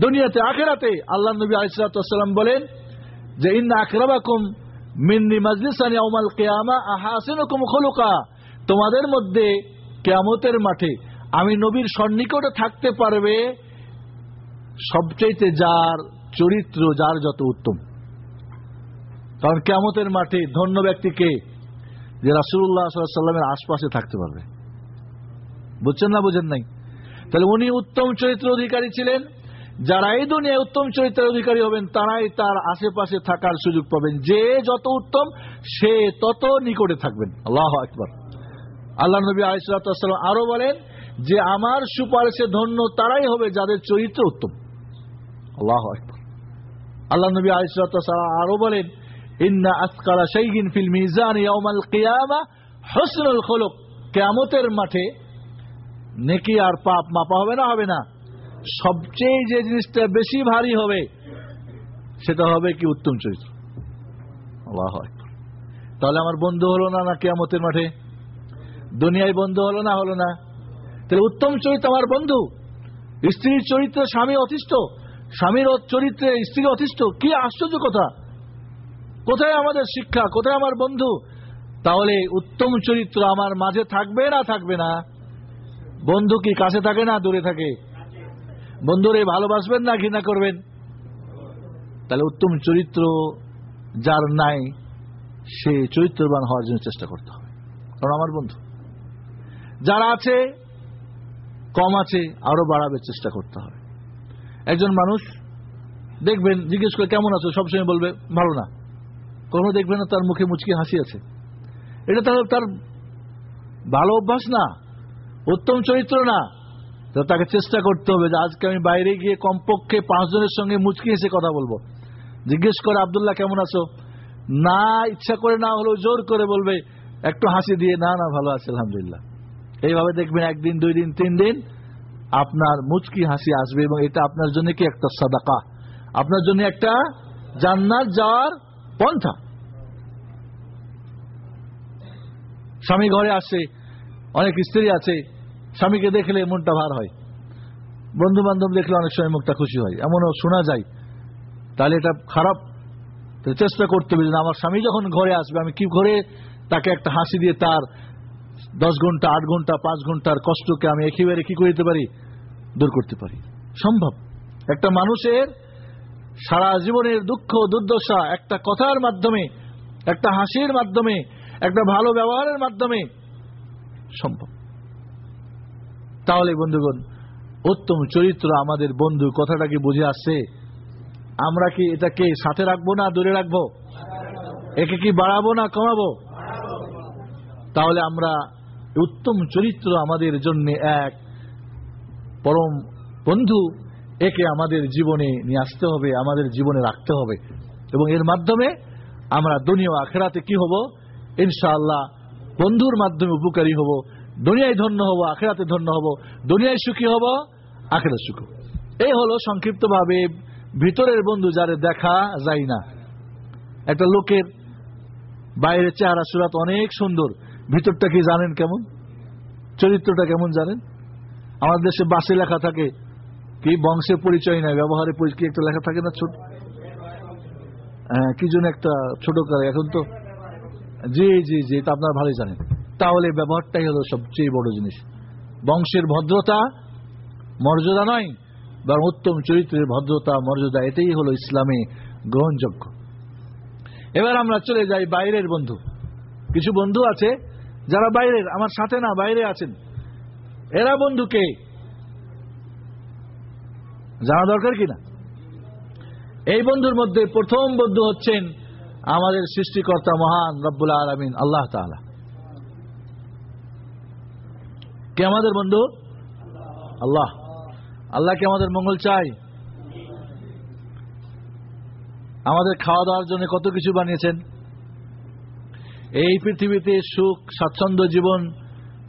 দুনিয়াতে, আখেরাতে আল্লাহ নবী আলিসাল্লাম বলেন যে ইন আখরাবাকুম মিন্নি মাজলিসানি আউমাল কিয়ামা, আহাসিনুকুম খুলুকা। তোমাদের মধ্যে কেয়ামতের মাঠে আমি নবীর সন্নিকটে থাকতে পারবে সবচাইতে যার চরিত্র, যার যত উত্তম। কারণ কেয়ামতের মাঠে ধন্য ব্যক্তিকে যে রাসুল্লাহ সাল্লামের আশপাশে থাকতে পারবে। বুঝছেন না বুঝেন নাই? তাহলে উনি উত্তম চরিত্র অধিকারী ছিলেন। যারা এই দুনিয়ায় উত্তম চরিত্রের অধিকারী হবেন, তারাই তার আশেপাশে থাকার সুযোগ পাবেন। যে যত উত্তম, সে তত নিকটে থাকবেন। আল্লাহ আকবর। আল্লাহ নবী আলিসাল্লাম আরও বলেন যে, আমার সুপারিশে ধন্য তারাই হবে যাদের চরিত্র উত্তম। আল্লাহ আকবর। আল্লাহ নবী আলিসাল্লাম আরও বলেন, ইন্না আসকালা শাইগিন ফিল মিজান ইয়াউমাল কিয়ামা হসনুল খলক। কেয়ামতের মাঠে নেকি আর পাপ মাপা হবে না হবে না। সবচেয়ে যে জিনিসটা বেশি ভারী হবে, সেটা হবে কি উত্তম চরিত্র। তাহলে আমার বন্ধু হলো না না কেয়ামতের মাঠে? দুনিয়ায় বন্ধু হলো না হলো না। তাহলে উত্তম চরিত্র আমার বন্ধু। স্ত্রীর চরিত্রে স্বামী অতিষ্ঠ। স্বামীর চরিত্রে স্ত্রী অতিষ্ঠ। কি আশ্চর্য কথা। কোথায় আমাদের শিক্ষা? কোথায় আমার বন্ধু? তাহলে উত্তম চরিত্র আমার মাঝে থাকবে না থাকবে না? বন্ধু কি কাছে থাকে না দূরে থাকে? বন্ধুরে, ভালোবাসবেন না, ঘৃণা করবেন? তাহলে উত্তম চরিত্র যার নাই, সে চরিত্রবান হওয়ার জন্য চেষ্টা করতে হবে। কারণ আমার বন্ধু, যারা আছে, কম আছে, আরও বাড়াবে চেষ্টা করতে হবে। একজন মানুষ, দেখবেন, জিজ্ঞেস করে, কেমন আছো? সবসময় বলবে, ভালো না। কখনো দেখবেন না, তার মুখে মুচকি হাসি আছে। এটা তাহলে তার ভালো অভ্যাস না, উত্তম চরিত্র না। তো তাকে চেষ্টা করতে হবে যে আজকে আমি বাইরে গিয়ে কমপক্ষে পাঁচজনের সঙ্গে মুচকি হেসে কথা বলব। জিজ্ঞেস করে, আবদুল্লাহ, কেমন আছো? না, ইচ্ছা করে না হলেও জোর করে বলবে। একটু হাসি দিয়ে, না না, ভালো আছে, আলহামদুলিল্লাহ। এইভাবে দেখবেন একদিন, দুই দিন, তিন দিন আপনার মুচকি হাসি আসবে এবং এটা আপনার জন্য কি একটা সাদাকা? আপনার জন্য একটা জান্নাত যাওয়ার পন্থা। স্বামী ঘরে আসে, অনেক স্ত্রী আছে স্বামীকে দেখলে মনটা ভার হয়। বন্ধু বান্ধব দেখলে অনেক সময় মুখটা খুশি হয়। এমনও শোনা যায়, তাহলে এটা খারাপ। চেষ্টা করতে হবে আমার স্বামী যখন ঘরে আসবে, আমি কি করে তাকে একটা হাসি দিয়ে তার দশ ঘণ্টা, আট ঘণ্টা, পাঁচ ঘণ্টার কষ্টকে আমি একেবারে কি করতে পারি? দূর করতে পারি। সম্ভব। একটা মানুষের সারা জীবনের দুঃখ, দুর্দশা একটা কথার মাধ্যমে, একটা হাসির মাধ্যমে, একটা ভালো ব্যবহারের মাধ্যমে সম্ভব। তাহলে বন্ধুগণ, উত্তম চরিত্র আমাদের বন্ধু কথাটা কি বুঝে আসছে? আমরা কি এটাকে সাথে রাখব না দূরে রাখব? একে কি বাড়াবো না কমাবো? তাহলে আমরা উত্তম চরিত্র আমাদের জন্য এক পরম বন্ধু একে আমাদের জীবনে নিয়ে আসতে হবে, আমাদের জীবনে রাখতে হবে। এবং এর মাধ্যমে আমরা দুনিয়া আখেরাতে কি হব? ইনশাআল্লাহ বন্ধুর মাধ্যমে উপকারী হব। দুনিয়ায় ধন্য হব, আখেরাতে ধন্য হব, দুনিয়ায় সুখী হব আখেরা সুখ এই হলো সংক্ষিপ্তভাবে ভিতরের বন্ধু যারে দেখা যায় না। একটা লোকের বাইরের চেহারা, সুরাত অনেক সুন্দর। ভিতরটা কি জানেন কেমন? চরিত্রটা কেমন জানেন? আমাদের দেশে বাসে লেখা থাকে। কি বংশের পরিচয় নাই, ব্যবহারের পরিচয় কি একটা লেখা থাকে না ছোট? হ্যাঁ কি জন্য একটা ছোট করে এখন তো জি জি জি, তা আপনারা ভালোই জানেন। তাহলে ব্যবহারটাই হলো সবচেয়ে বড় জিনিস। বংশের ভদ্রতা মর্যাদা নয়, বরং উত্তম চরিত্রের ভদ্রতা, মর্যাদা, এটাই হলো ইসলামে গ্রহণযোগ্য। এবার আমরা চলে যাই বাইরের বন্ধু। কিছু বন্ধু আছে যারা বাইরের, আমার সাথে না, বাইরে আছেন। এরা বন্ধুকে জানা দরকার কিনা? এই বন্ধুর মধ্যে প্রথম বন্ধু হচ্ছেন আমাদের সৃষ্টিকর্তা মহান রব্বুল আলমিন, আল্লাহ তালা কে আমাদের বন্ধু? আল্লাহ। আল্লাহ কে আমাদের মঙ্গল চাই? আমাদের খাওয়া দাওয়ার জন্য কত কিছু বানিয়েছেন? এই পৃথিবীতে সুখ, স্বাচ্ছন্দ্য জীবন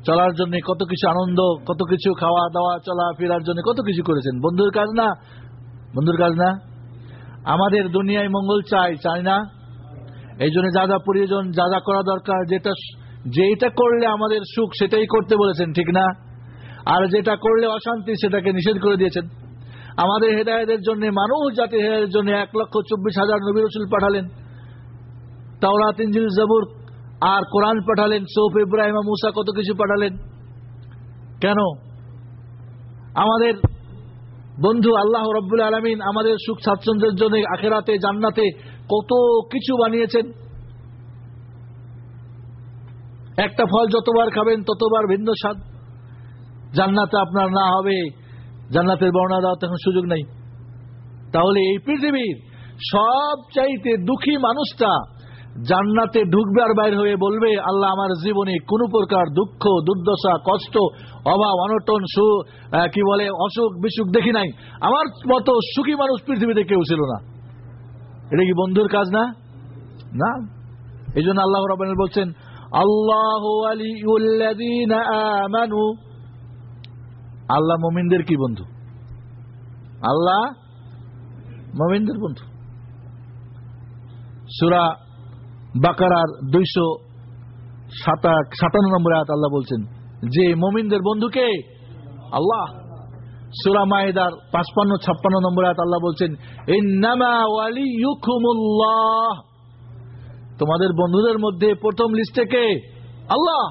চলার জন্য কত কিছু আনন্দ, কত কিছু খাওয়া দাওয়া চলা ফেরার জন্য কত কিছু করেছেন? বন্ধুর কাজ না? বন্ধুর কাজ না? আমাদের দুনিয়ায় মঙ্গল চাই চাই না? এই জন্য যা যা প্রয়োজন, যা যা করা দরকার, যেটা যেটা করলে আমাদের সুখ, সেটাই করতে বলেছেন, ঠিক না? আর যেটা করলে অশান্তি, সেটাকে নিষেধ করে দিয়েছেন। আমাদের হেদায়তের জন্য, মানুষ জাতি হেদায়তের জন্য এক লক্ষ চব্বিশ হাজার নবী রসুল পাঠালেন। তাওরা তিনজিল জবুর আর কোরআন পাঠালেন, সৌফ ইব্রাহিম, মুসা কত কিছু পাঠালেন। কেন? আমাদের বন্ধু আল্লাহ রব্বুল আলমিন আমাদের সুখ স্বাচ্ছন্দ্যের জন্য আখেরাতে, জান্নাতে কত কিছু বানিয়েছেন। একটা ফল যতবার খাবেন, ততবার ভিন্ন স্বাদ। জান্নাতে আপনার না হবে, জান্নাতের বর্ণনা দেওয়ার তখন সুযোগ নেই। তাহলে এই পৃথিবীর সব চাইতে দুঃখী মানুষটা জান্নাতে ঢুকবে আর বাইর হয়ে বলবে, আল্লাহ আমার জীবনে কোন প্রকার দুঃখ, দুর্দশা, কষ্ট, অভাব, অনটন, সু কি বলে, অসুখ, বিসুখ দেখি নাই। আমার মতো সুখী মানুষ পৃথিবীতে কেউ ছিল না। এটা কি বন্ধুর কাজ না? না। এই জন্য আল্লাহ রবান বলছেন আল্লাহ আল্লাহ মমিনদের কি বন্ধু? আল্লাহ মমিনদের বন্ধু। সুরা বাকারার দুইশো সাতান্ন নম্বর আয়াত আল্লাহ বলছেন, যে মমিনদের বন্ধুকে আল্লাহ। সুরা মায়েদার পাঁচপান্ন, ছাপ্পান্ন নম্বর আয়াত আল্লাহ বলছেন তোমাদের বন্ধুদের মধ্যে প্রথম লিস্টে কে আল্লাহ।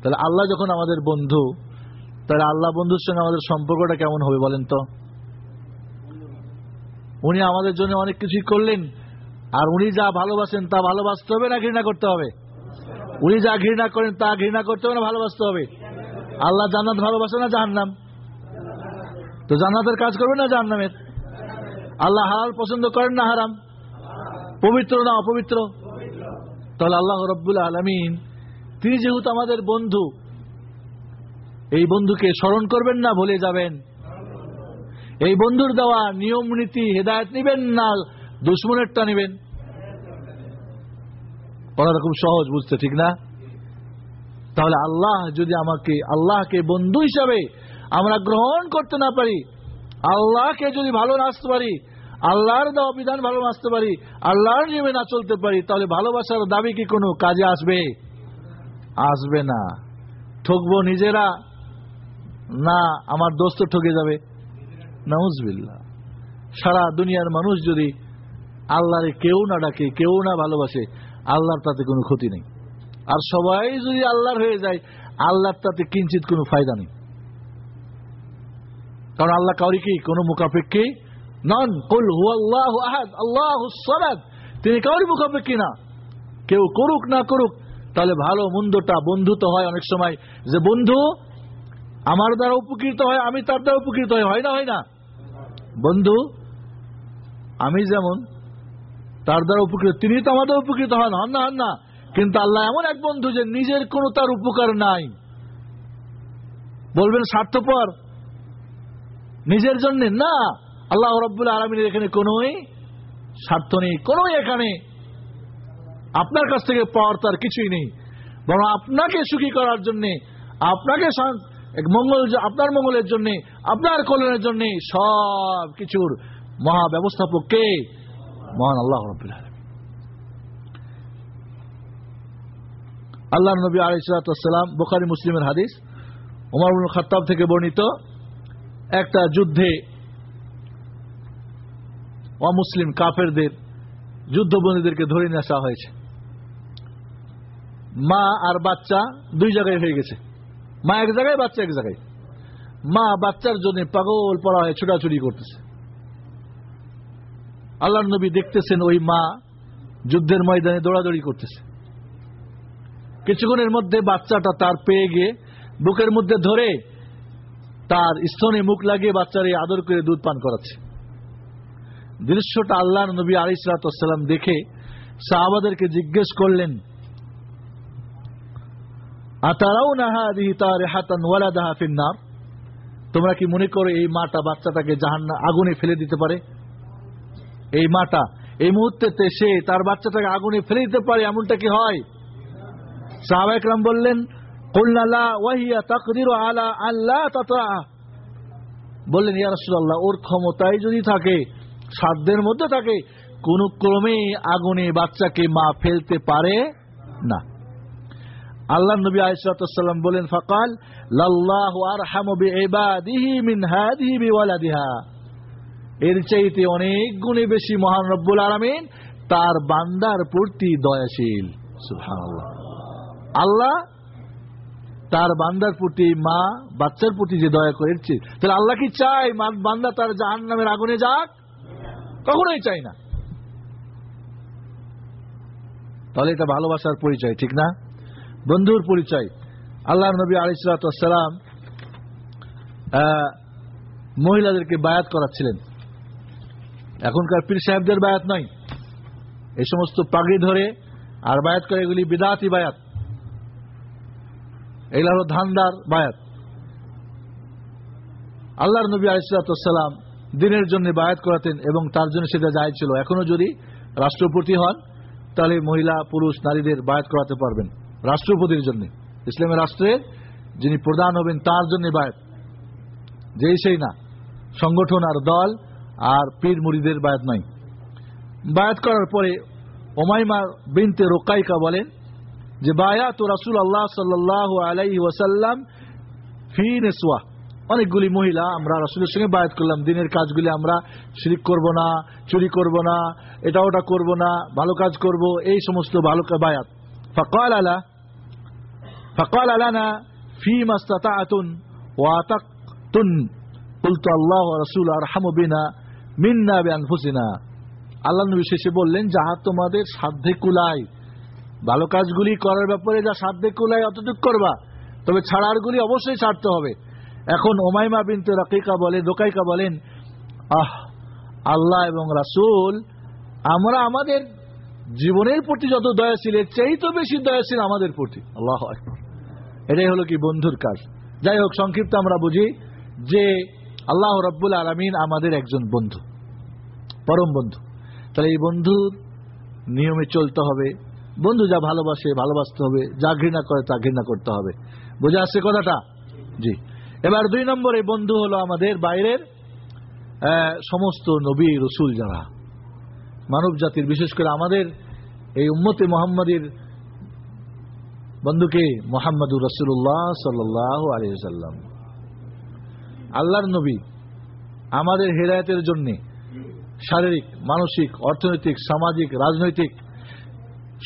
তাহলে আল্লাহ যখন আমাদের বন্ধু, তাহলে আল্লাহ বন্ধুর সঙ্গে আমাদের সম্পর্কটা কেমন হবে বলেন তো? উনি আমাদের জন্য অনেক কিছুই করলেন, আর উনি যা ভালোবাসেন তা ভালোবাসতে হবে না ঘৃণা করতে হবে? উনি যা ঘৃণা করেন তা ঘৃণা করতে হবে না ভালোবাসতে হবে? আল্লাহ জান্নাত ভালোবাসে না জাহান্নাম? তো জান্নাতের কাজ করবে না জাহান্নামের? আল্লাহ হালাল পছন্দ করেন না হারাম? পবিত্র না অপবিত্র? তাহলে আল্লাহ রব্বুল আলমিন, তিনি যেহেতু আমাদের বন্ধু, এই বন্ধুকে স্মরণ করবেন না, ভুলে যাবেন। এই বন্ধুর দেওয়া নিয়ম, নীতি, হেদায়ত নিবেন না, দুশ্মনেরটা নিবেন। কথাটা খুব সহজ, বুঝতে ঠিক না? তাহলে আল্লাহ যদি আমাকে, আল্লাহকে বন্ধু হিসাবে আমরা গ্রহণ করতে না পারি, আল্লাহকে যদি ভালো নাচতে পারি আল্লাহর দেওয়া বিধান ভালোবাসতে পারি, আল্লাহর নিয়মে না চলতে পারি, তাহলে ভালোবাসার দাবি কি কোনো কাজে আসবে? আসবে না। ঠকবো নিজেরা? না, আমার দোস্ত ঠকে যাবে। নাউজবিল্লা সারা দুনিয়ার মানুষ যদি আল্লাহরে কেউ না ডাকে, কেউ না ভালোবাসে, আল্লাহর তাতে কোনো ক্ষতি নেই। আর সবাই যদি আল্লাহর হয়ে যায়, আল্লাহর তাতে কিঞ্চিত কোনো ফায়দা নেই। কারণ আল্লাহ কাউরি কি কোনো মুখাপেক্ষী নন, কুল হু আল্লাহ আহাদ, আল্লাহ তিনি কাউরি মুখাপেক্ষী না কেউ করুক না করুক, তাহলে ভালো মন্দটা বন্ধু তো হয় অনেক সময়। যে বন্ধু, আমার দ্বারা উপকৃত হয়, আমি তার দ্বারা উপকৃত হয় হয় না হয় না? বন্ধু, আমি যেমন তার দ্বারা উপকৃত, তিনি তো আমাদের উপকৃত হন হন না হন না। কিন্তু আল্লাহ এমন এক বন্ধু যে নিজের কোনো তার উপকার নাই। বলবেন, স্বার্থপর। নিজের জন্য না। আল্লাহ রব্বুল আলমিনের এখানে কোনোই স্বার্থ নেই, কোনোই এখানে আপনার কাছ থেকে পাওয়ার তার কিছুই নেই। বরং আপনাকে সুখী করার জন্য, আপনাকে মঙ্গল আপনার মঙ্গলের জন্য, আপনার কল্যাণের জন্য সব কিছুর মহা ব্যবস্থাপক কে মহান আল্লাহ আলমী আল্লাহ নবী আলিসাল্লাম বোখারি, মুসলিমের হাদিস, উমর খাত্তাব থেকে বর্ণিত একটা যুদ্ধে অমুসলিম কাফেরদের, যুদ্ধবন্দীদেরকে ধরে নিয়ে আসা হয়েছে। মা আর বাচ্চা দুই জায়গায় হয়ে গেছে। মা এক জায়গায়, বাচ্চা এক জায়গায়। মা বাচ্চার জন্য পাগল পড়া হয়ে ছোটাছুটি করতেছে। আল্লাহ নবী দেখতেছেন ওই মা যুদ্ধের ময়দানে দৌড়াদৌড়ি করতেছে। কিছুক্ষণের মধ্যে বাচ্চাটা তার পেয়ে গিয়ে বুকের মধ্যে ধরে তার স্তনে মুখ লাগিয়ে বাচ্চার আদর করে দুধ পান করাচ্ছে। দৃশ্যটা আল্লাহ নবী আলিসালাম দেখে সাহাবাদেরকে জিজ্ঞেস করলেন তোমরা কি মনে করো এই মাটা বাচ্চাটাকে জাহান আগুনে ফেলে দিতে পারে? এই মাটা, এই মুহূর্তে সে তার বাচ্চাটাকে আগুনে ফেলে দিতে পারে, এমনটা কি হয়? সাহাবাইকরাম বললেন বললেন ইয়ারসুল্লাহ ওর ক্ষমতায় যদি থাকে সাধ্যের মধ্যে থাকে কোন ক্রমে আগুনে বাচ্চাকে মা ফেলতে পারে না। আল্লাহ নবী আলাইসালাম বলেন, ফকাল, লাল্লাহ এর চাইতে অনেক গুণে বেশি মহান রব্বুল আলমিন তার বান্দার প্রতি দয়াশীল। আল্লাহ তার বান্দার প্রতি, মা বাচ্চার প্রতি যে দয়া করেছে, তাহলে আল্লাহ কি চায় বান্দা তার জাহান নামের আগুনে যাক? কখনোই চাই না। তাহলে এটা ভালোবাসার পরিচয়, ঠিক না? বন্ধুর পরিচয়। আল্লাহ নবী আলিসালাম মহিলাদেরকে বায়াত করাচ্ছিলেন। এখনকার পীর সাহেবদের বায়াত নয়। এই সমস্ত পাগড়ি ধরে আর বায়াত করে এগুলি বিদাতি বায়াত। এগুলো হলো ধান্দার বায়াত। আল্লাহর নবী আলিসালাম দিনের জন্য বায়াত করাতেন এবং তার জন্য সেটা যায় ছিল। এখনও যদি রাষ্ট্রপতি হন, তাহলে মহিলা, পুরুষ, নারীদের বায়াত করাতে পারবেন রাষ্ট্রপতির জন্য। ইসলামের রাষ্ট্রের যিনি প্রধান হবেন, তার জন্য বায়াত যেই সেই না, সংগঠন আর দল আর পীর মুড়িদের বায়াত নয় বায়াত করার পরে ওমাইমা বিনতে রোকাইকা বলেন যে, বায়াত রাসুল আল্লাহ সাল্লাহ আলাই ওয়াসাল্লাম ফি নেসুয়া অনেকগুলি মহিলা আমরা রসুলের সঙ্গে বায়াত করলাম। দিনের কাজগুলি আমরা শিরিক করব না, চুরি করব না, এটা ওটা করব না, ভালো কাজ করব, এই সমস্ত ভালো বায়াত। ফকাল আলা ফকাল আলা না ফি মাস্তাতা আতুন ও আতাক তুন বলতো আল্লাহ রসুল আর হামবিনা মিন্না বেআন ফুসিনা আল্লাহ নবী শেষে বললেন, যাহা তোমাদের সাধ্যে কুলাই ভালো কাজগুলি করার ব্যাপারে যা সাধ্যে কুলাই অতটুক করবা। তবে ছাড়ারগুলি অবশ্যই ছাড়তে হবে। এখন ওমাইমা বিনতে রাকিকা বলেন রোকাইকা বলেন, আহ, আল্লাহ এবং রাসূল, আমরা আমাদের জীবনের প্রতি যত দয়াশীল, এর চেয়ে তো বেশি দয়াশীল আমাদের প্রতি। আল্লাহ এটাই হলো কি বন্ধুর কাজ। যাই হোক, সংক্ষিপ্ত আমরা বুঝি যে আল্লাহ রব্বুল আলমিন আমাদের একজন বন্ধু, পরম বন্ধু। তাহলে এই বন্ধুর নিয়মে চলতে হবে। বন্ধু যা ভালোবাসে, ভালোবাসতে হবে। যা ঘৃণা করে, তা ঘৃণা করতে হবে। বুঝে আসছে কথাটা? জি। এবার দুই নম্বরে বন্ধু হলো আমাদের বাইরের সমস্ত নবী রসুল যারা। মানব জাতির, বিশেষ করে আমাদের এই উম্মতে মোহাম্মদের বন্ধুকে মোহাম্মদুর রসুল্লাহ সাল্লাহ আলিয়াল্লাম আল্লাহর নবী আমাদের হেদায়তের জন্য শারীরিক, মানসিক, অর্থনৈতিক, সামাজিক, রাজনৈতিক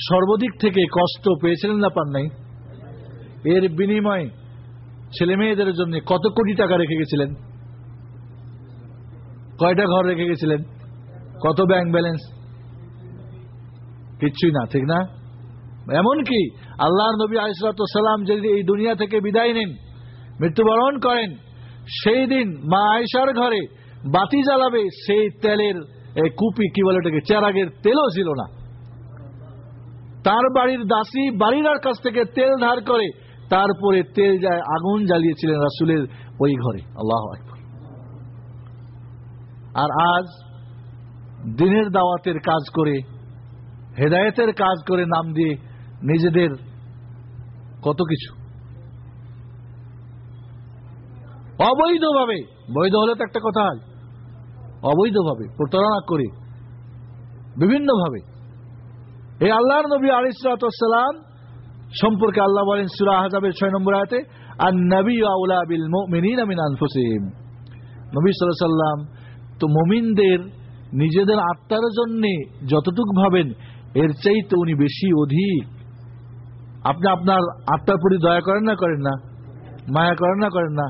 সর্বদিক থেকে কষ্ট পেয়েছিলেন না পান নাই? এর বিনিময়ে ছেলে মেয়েদের জন্য কত কোটি টাকা রেখে গেছিলেন? কয়টা ঘর রেখে গেছিলেন? কত ব্যাংক ব্যালেন্স কিচ্ছুই না, ঠিক না? এমনকি আল্লাহ নবী আলিসালাম যদি এই দুনিয়া থেকে বিদায় নেন, মৃত্যুবরণ করেন, সেই দিন মা আয়সার ঘরে বাতি জ্বালাবে, সেই তেলের কুপি কি বলে ওটাকে, চেরাগের তেলও ছিল না। তার বাড়ির দাসী বাড়ির কাছ থেকে তেল ধার করে তারপরে তেল যায় আগুন জ্বালিয়েছিলেন রাসুলের ওই ঘরে। আল্লাহ। আর আজ দিনের দাওয়াতের কাজ করে, হেদায়েতের কাজ করে নাম দিয়ে নিজেদের কত কিছু। অবৈধভাবে, বৈধ হলে তো একটা কথা হয়। অবৈধভাবে প্রতারণা করে, বিভিন্নভাবে। এই আল্লাহর নবী আলিসালাম সম্পর্কে আল্লাহ বলেন, সুরা আহজাবের ছয় নম্বর আয়াতে আর নবী আউলা বিল মুমিনিন মিন আনফুসিহিম। নবী সাল্লাম তো মুমিনদের নিজেদের আত্মার জন্য যতটুক ভাবেন, এর চাইতে উনি বেশি অধিক। আপনি আপনার আত্মার প্রতি দয়া করেন না করেন না? মায়া করেন না করেন না?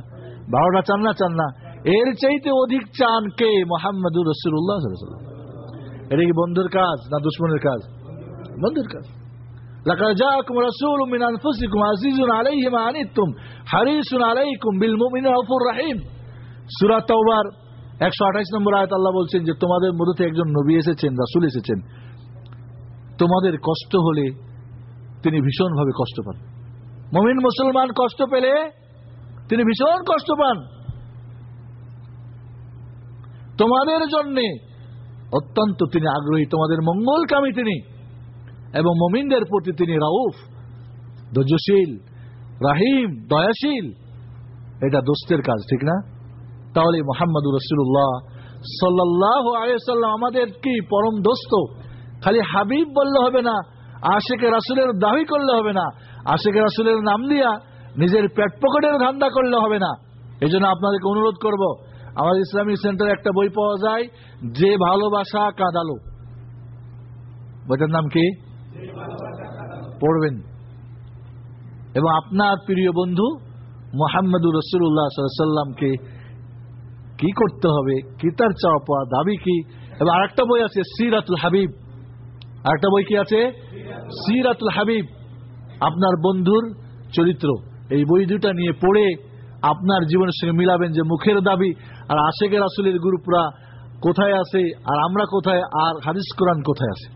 ভালোটা চান না চান না? এর চাইতে অধিক চান কে? মোহাম্মদুর রসুল্লাহ এটা কি বন্ধুর কাজ না দুশ্মনের কাজ? বন্ধুর কাজ। لقد جاءكم رسول من انفسكم عزيز عليه ما عنتم حريص عليكم بالمؤمنين رؤوف رحيم সূরা তাওবার 128 নম্বর আয়াত আল্লাহ বলছেন যে তোমাদের মধ্যে একজন নবী এসেছেন রাসূল এসেছেন তোমাদের কষ্ট হলে তিনি ভীষণভাবে কষ্ট পান মুমিন মুসলমান কষ্ট পেলে তিনি ভীষণ কষ্ট পান তোমাদের জন্য অত্যন্ত তিনি আগ্রহী তোমাদের মঙ্গলকামী তিনি এবং মমিনদের প্রতি তিনি রাউফ, ধৈর্যশীল, রাহিম, দয়াশীল। এটা দোস্তের কাজ, ঠিক না? তাহলে মোহাম্মদুর রসুল্লাহ সাল্লাহ আলিয়াল্লাম আমাদের কি পরম দোস্ত? খালি হাবিব বললে হবে না, আশেকে রাসুলের দাবি করলে হবে না, আশেকে রাসুলের নাম দিয়া নিজের পেট পকেটের ধান্দা করলে হবে না। এই জন্য আপনাদেরকে অনুরোধ করব, আমাদের ইসলামিক সেন্টারে একটা বই পাওয়া যায়, যে ভালোবাসা কাঁদালো। বইটার নাম কি? পড়বেন। এবং আপনার প্রিয় বন্ধু মোহাম্মদুর রসুল্লাহ সাল্লামকে কি করতে হবে, কি তার চাওয়া পাওয়া, দাবি কি? এবং আরেকটা বই আছে, সিরাতুল হাবিব। আরেকটা বই কি আছে? সিরাতুল হাবিব, আপনার বন্ধুর চরিত্র। এই বই দুটা নিয়ে পড়ে আপনার জীবনের সঙ্গে মিলাবেন যে মুখের দাবি, আর আশেকের আসলের গ্রুপরা কোথায় আছে, আর আমরা কোথায়, আর হাদিস কোরআন কোথায় আছে?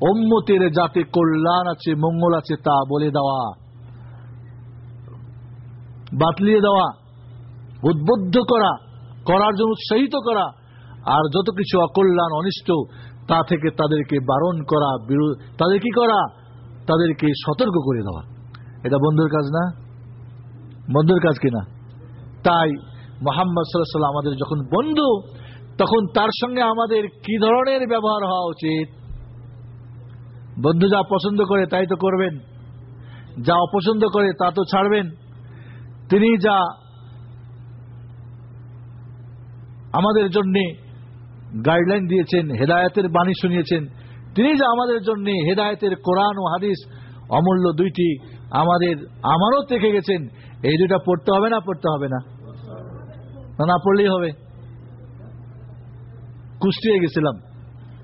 অম্মতের যাতে কল্যাণ আছে, মঙ্গল আছে, তা বলে দেওয়া। বাতলিয়ে দেওয়া, উদ্বুদ্ধ করা, করার জন্য উৎসাহিত করা, আর যত কিছু অকল্যাণ, অনিষ্ট, তা থেকে তাদেরকে বারণ করা তাদের কি করা? তাদেরকে সতর্ক করে দেওয়া। এটা বন্ধুর কাজ না? বন্ধুর কাজ কিনা তাই মোহাম্মদ সাল্লাহ আমাদের যখন বন্ধু, তখন তার সঙ্গে আমাদের কি ধরনের ব্যবহার হওয়া উচিত? বন্ধু যা পছন্দ করে তাই তো করবেন। যা অপছন্দ করে তা তো ছাড়বেন। তিনি যা আমাদের জন্যে গাইডলাইন দিয়েছেন, হেদায়তের বাণী শুনিয়েছেন, তিনি যা আমাদের জন্য হেদায়তের কোরআন ও হাদিস অমূল্য দুইটি আমাদের আমারও থেকে গেছেন, এই দুইটা পড়তে হবে না পড়তে হবে না? না পড়লেই হবে। কুষ্টিয়ে গেছিলাম।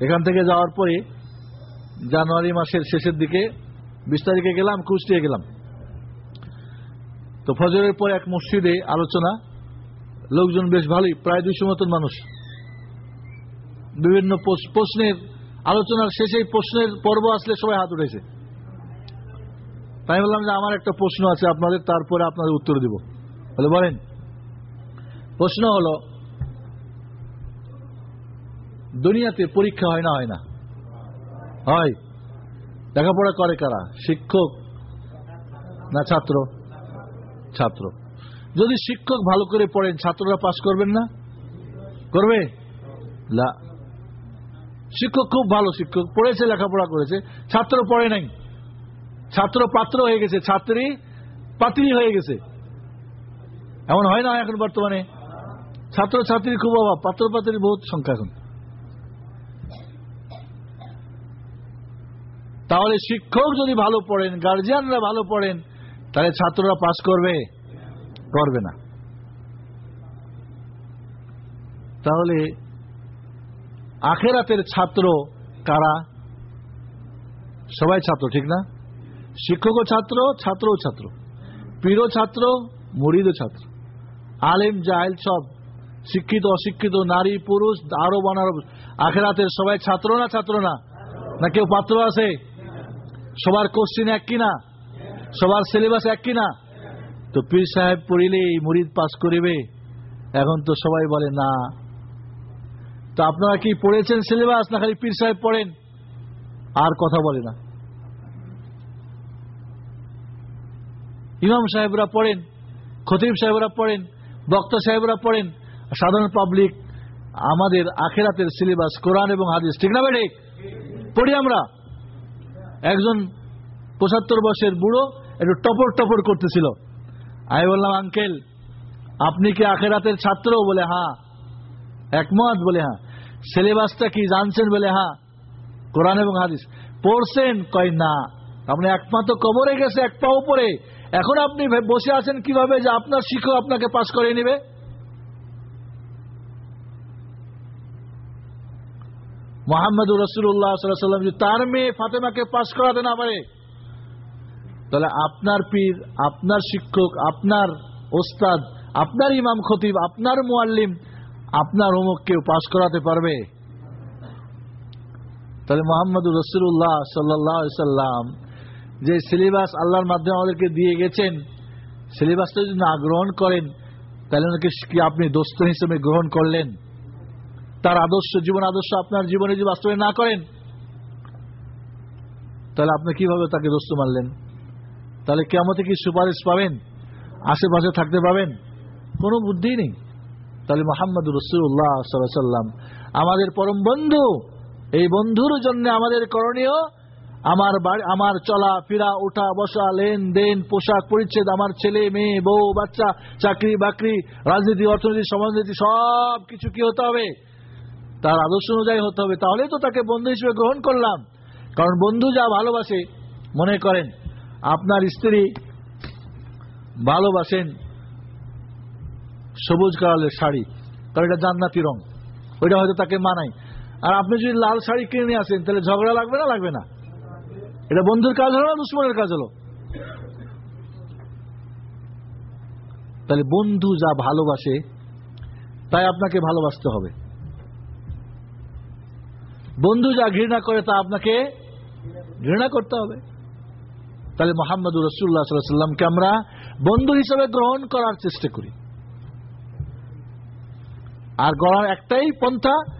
এখান থেকে যাওয়ার পরে জানুয়ারি মাসের শেষের দিকে, বিশ তারিখে গেলাম, কুষ্টিয়ে গেলাম। তো ফজরের পর এক মসজিদে আলোচনা, লোকজন বেশ ভালোই, প্রায় দুইশো মতন মানুষ। বিভিন্ন প্রশ্নের, আলোচনার শেষে প্রশ্নের পর্ব আসলে সবাই হাত উঠেছে। তাই বললাম যে আমার একটা প্রশ্ন আছে আপনাদের, তারপরে আপনাদের উত্তর দিব। বলে বলেন। প্রশ্ন হল, দুনিয়াতে পরীক্ষা হয় না হয় না। হয়। লেখাপড়া করে কারা? শিক্ষক না ছাত্র? ছাত্র। যদি শিক্ষক ভালো করে পড়েন, ছাত্ররা পাশ করবেন না? করবে? শিক্ষক খুব ভালো শিক্ষক, পড়েছে, লেখাপড়া করেছে, ছাত্র পড়ে নাই। ছাত্র পাত্র হয়ে গেছে, ছাত্রী পাত্রী হয়ে গেছে। এমন হয় না এখন বর্তমানে? ছাত্র ছাত্রীর খুব অভাব পাত্র পাত্রীর বহুত সংখ্যা এখন। তাহলে শিক্ষক যদি ভালো পড়েন গার্জিয়ানরা ভালো পড়েন, তাহলে ছাত্ররা পাস করবে? করবে না। তাহলে আখেরাতের ছাত্র কারা? সবাই ছাত্র, ঠিক না? শিক্ষকও ছাত্র, ছাত্রও ছাত্র। পীরও ছাত্র, মরিদও ছাত্র। আলেম, জাহেল সব। শিক্ষিত, অশিক্ষিত, নারী, পুরুষ আরও বানারো আখেরাতের সবাই ছাত্র না ছাত্র না? না কেউ পাত্র আছে? সবার কোশ্চিন এক কিনা? সবার সিলেবাস এক কিনা? তো পীর সাহেব পড়িলে এই মুরিদ পাস করিবে। এখন তো সবাই বলে, না। তো আপনারা কি পড়েছেন সিলেবাস না খালি পীর সাহেব পড়েন? আর কথা বলে না। ইমাম সাহেবরা পড়েন, খতিব সাহেবরা পড়েন, বক্তা সাহেবরা পড়েন। সাধারণ পাবলিক আমাদের আখেরাতের সিলেবাস কোরআন এবং হাদিস, ঠিক না বেড়ে পড়ি আমরা। একজন পঁচাত্তর বছরের বুড়ো একটু টপর টপর করতেছিল। আমি বললাম, আঙ্কেল, আপনি কি আখেরাতের ছাত্র বলে হ্যাঁ। একমত? বলে হ্যাঁ। সিলেবাসটা কি জানছেন? বলে হ্যাঁ। কোরআন এবং হাদিস। পড়ছেন? কয়, না। আপনি একমাত্র কবরে গেছে, এক পা উপরে। এখন আপনি বসে আছেন কীভাবে যে আপনার শিক্ষক আপনাকে পাশ করে নেবে? মোহাম্মদুর রসুল্লাহ সাল্লাম যদি তার মেয়ে ফাতেমাকে পাশ করাতে না পারে। তাহলে আপনার পীর, আপনার শিক্ষক, আপনার ওস্তাদ, আপনার ইমাম খতিব, আপনার মোয়াল্লিম, আপনার অমুক কেউ পাশ করাতে পারবে? তাহলে মোহাম্মদুর রসুল্লাহ সাল্লাহ সাল্লাম যে সিলেবাস আল্লাহর মাধ্যমে আমাদেরকে দিয়ে গেছেন, সিলেবাসটা যদি না গ্রহণ করেন, তাহলে ওনাকে আপনি দোস্ত হিসেবে গ্রহণ করলেন? তার আদর্শ জীবন, আদর্শ আপনার জীবনে যদি বাস্তবায়ন না করেন, তাহলে আপনি কীভাবে তাকে দোস্ত মানলেন? তাহলে কেমতে কি সুপারিশ পাবেন? আশেপাশে থাকতে পাবেন? কোনো বুদ্ধি নেই। তাহলে মোহাম্মদ রসুল্লাহ সাল্লাম আমাদের পরম বন্ধু, এই বন্ধুর জন্য আমাদের করণীয়, আমার বাড়ি, আমার চলা, ফিরা, ওঠা, বসা, লেনদেন, পোশাক পরিচ্ছেদ, আমার ছেলে, মেয়ে, বউ, বাচ্চা, চাকরি, বাকরি, রাজনীতি, অর্থনীতি, সমাজনীতি সব কিছু কি হতে হবে? তার আদর্শ অনুযায়ী হতে হবে। তাহলে তো তাকে বন্ধু হিসেবে গ্রহণ করলাম। কারণ বন্ধু যা ভালোবাসে, মনে করেন, আপনার স্ত্রী ভালোবাসেন সবুজ কালারের শাড়ি, কারণ এটা জান্নাতি রং। ওইটা হয়তো তাকে মানায়। আর আপনি যদি লাল শাড়ি কিনে নিয়ে আসেন, তাহলে ঝগড়া লাগবে না লাগবে না? এটা বন্ধুর কাজ হলো না দুশ্মনের কাজ হলো? তাহলে বন্ধু যা ভালোবাসে, তাই আপনাকে ভালোবাসতে হবে। বন্ধু যা ঘৃণা করে তা আপনাকে ঘৃণা করতে হবে। তাহলে মোহাম্মদ রসুল্লাহ সাল্লামকে আমরা বন্ধু হিসেবে গ্রহণ করার চেষ্টা করি। আর গড়ার একটাই পন্থা,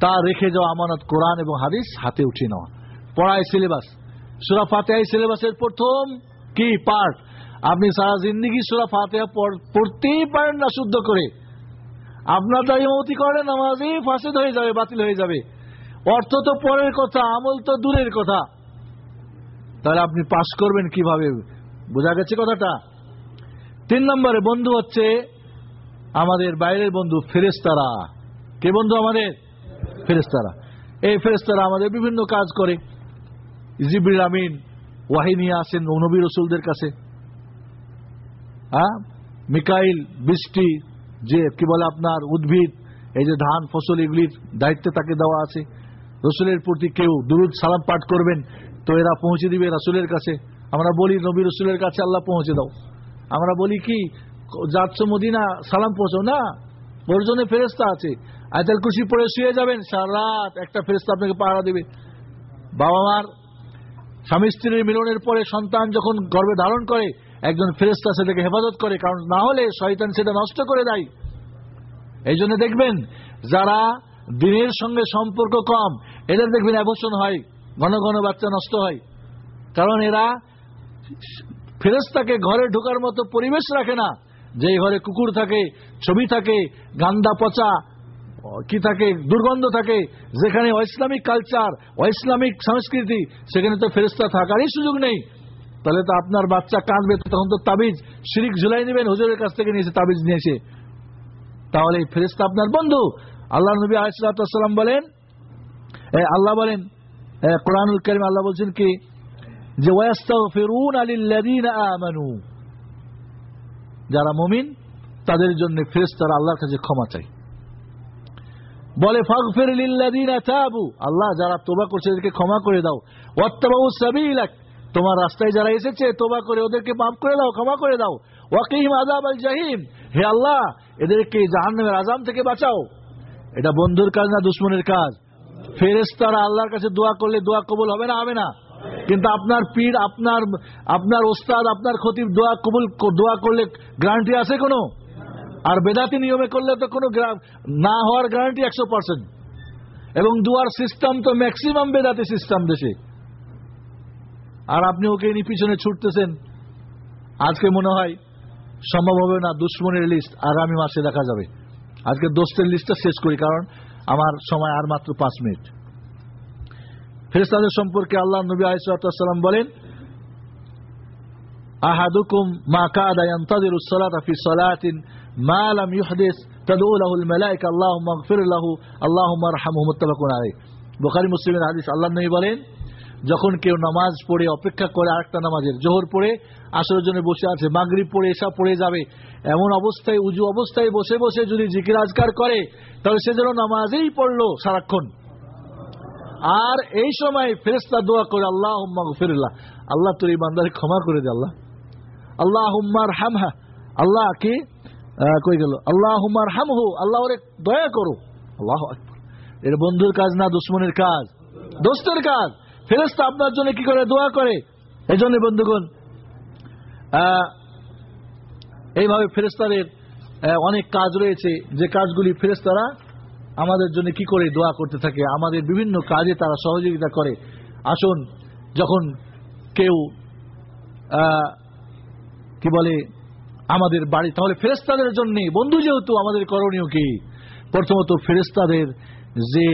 তা রেখে যাওয়া আমানত কোরআন এবং হাদিস হাতে উঠিয়ে নেওয়া। পড়ায় সিলেবাস। সুরা ফাতেহাই সিলেবাসের প্রথম কি পার্ট আপনি সারা জিন্দিগি সুরা ফাতেহা পড়তেই পারেন না শুদ্ধ করে। আপনার তাই মতি করে নামাজই ফাঁসেদ হয়ে যাবে, বাতিল হয়ে যাবে। অর্থ তো পরের কথা, আমল তো দূরের কথা। তাহলে আপনি পাশ করবেন কীভাবে? বোঝা গেছে কথাটা? তিন নম্বরে বন্ধু হচ্ছে আমাদের বাইরের বন্ধু ফেরেস্তারা কে বন্ধু আমাদের? ফেরেস্তারা এই ফেরেস্তারা আমাদের বিভিন্ন কাজ করে। জিবির আমিন, ওয়াহিনী আসেন নবী রসুলদের কাছে। হ্যাঁ? মিকাইল, বৃষ্টি, যে কি বলে আপনার উদ্ভিদ, এই যে ধান, ফসল, এগুলির দায়িত্বে তাকে দেওয়া আছে। রসুলের প্রতি কেউ দুরুদ সালাম পাঠ করবেন, তো এরা পৌঁছে দিবে রসুলের কাছে। আমরা বলি, নবী রসুলের কাছে আল্লাহ পৌঁছে দাও। আমরা বলি, কি? যাচ্ছ মদিনা, সালাম পৌঁছো না ওর ফেরেস্তা আছে। আয়তাল খুশি পরে শুয়ে যাবেন, সারা রাত একটা ফেরেস্তা আপনাকে পাহারা দেবে। বাবা মার স্বামী স্ত্রীর মিলনের পরে সন্তান যখন গর্বে ধারণ করে, একজন ফেরেস্তা সেটাকে হেফাজত করে, কারণ না হলে শয়তান সেটা নষ্ট করে দেয়। এই দেখবেন, যারা দিনের সঙ্গে সম্পর্ক কম। এদের দেখবেন অ্যাবর্ষণ হয়, ঘন ঘন বাচ্চা নষ্ট হয়। কারণ এরা ফেরেস্তাকে ঘরে ঢোকার মতো পরিবেশ রাখে না। যে ঘরে কুকুর থাকে, ছবি থাকে, গান্দা পচা, কি থাকে, দুর্গন্ধ থাকে, যেখানে ইসলামিক কালচার ইসলামিক সংস্কৃতি, সেখানে তো ফেরেস্তা থাকারই সুযোগ নেই। তাহলে তো আপনার বাচ্চা কাঁদবে, তখন তো তাবিজ শিরিক ঝুলাই নেবেন, হুজুরের কাছ থেকে নিয়েছে তাবিজ নিয়েছে তাহলে এই ফেরেস্তা আপনার বন্ধু। আল্লাহ নবী আলাইসালাম বলেন আল্লাহ বলেন কোরআনুল করিম আল্লাহ বলছেন কি? যে যারা মুমিন, তাদের জন্য ফেরেশতারা আল্লাহর কাছে ক্ষমা চাই বলে, ফাগফির লিল্লাযীনা আল্লাহ, যারা তোবা করছে, এদেরকে ক্ষমা করে দাও। ওয়াত্তাবাউ সাবিলাক। তোমার রাস্তায় যারা এসেছে, তোবা করে ওদেরকে মাফ করে দাও, ক্ষমা করে দাও। ওয়াকিহিম আযাবাল জাহিম। হে আল্লাহ, এদেরকে জাহান্নামের আযাব থেকে বাঁচাও। এটা বন্ধুর কাজ না দুশ্মনের কাজ? ফেরেশতারা আল্লাহর কাছে দোয়া করলে দোয়া কবুল হবে না হবে না? কিন্তু আপনার পীর, আপনার আপনার ওস্তাদ, আপনার খতিব দোয়া কবুল দোয়া করলে গ্যারান্টি আছে কোনো? আর বেদাতি নিয়মে করলে তো কোনো না হওয়ার গ্যারান্টি একশো পার্সেন্ট এবং দুয়ার সিস্টেম তো ম্যাক্সিমাম বেদাতি সিস্টেম দেশে। আর আপনি ওকে নিয়ে পিছনে ছুটতেছেন। আজকে মনে হয় সম্ভব হবে না দুশ্মনের লিস্ট আগামী মাসে দেখা যাবে। আজকে দোস্তের লিস্টটা শেষ করি কারণ আমার সময় আর মাত্র পাঁচ মিনিট ফেরেস্তাদের সম্পর্কে আল্লাহ নবী আলাইসালাম বলেন আহাদুকুম মা কাদা ইয়ান্তাযিরু الصلاة في صلاة ما لم يحدث تدعو له الملائكة اللهم اغفر له اللهم ارحمه متفق عليه বুখারী মুসলিমের হাদিস আল্লাহ নবী বলেন যখন কেউ নামাজ পড়ে, অপেক্ষা করে আরেকটা নামাজের জোহর পড়ে, আসরের জন্য বসে আছে, মাগরিব পড়ে এসা পড়ে যাবে, এমন অবস্থায়, উজু অবস্থায় বসে বসে যদি জিকির আজকার করে, তাহলে সে যেন নামাজেই পড়ল সারাক্ষণ। আর এই সময় ফেরেস্তা দোয়া করে আল্লাহ ফিরল্লাহ আল্লাহ তোর এই বান্দারে ক্ষমা করে দে, আল্লাহ। আল্লাহ হুম্মার হামহা আল্লাহ কি? কই গেল? আল্লাহ হুম্মার হামহু আল্লাহ ওরে দয়া করো। আল্লাহ এর বন্ধুর কাজ না, দুশ্মনের কাজ? দোস্তের কাজ? ফেরেস্তা আপনার জন্য কি করে দোয়া করে? এই জন্য বন্ধুগণ এইভাবে ফেরেস্তাদের অনেক কাজ রয়েছে। যে কাজগুলি ফেরেস্তারা আমাদের জন্য কি করে দোয়া করতে থাকে, আমাদের বিভিন্ন কাজে তারা সহযোগিতা করে। আসুন, যখন কেউ কি বলে, আমাদের বাড়ি, তাহলে ফেরেস্তাদের জন্য, বন্ধু যেহেতু আমাদের করণীয় কি? প্রথমত ফেরেস্তাদের যে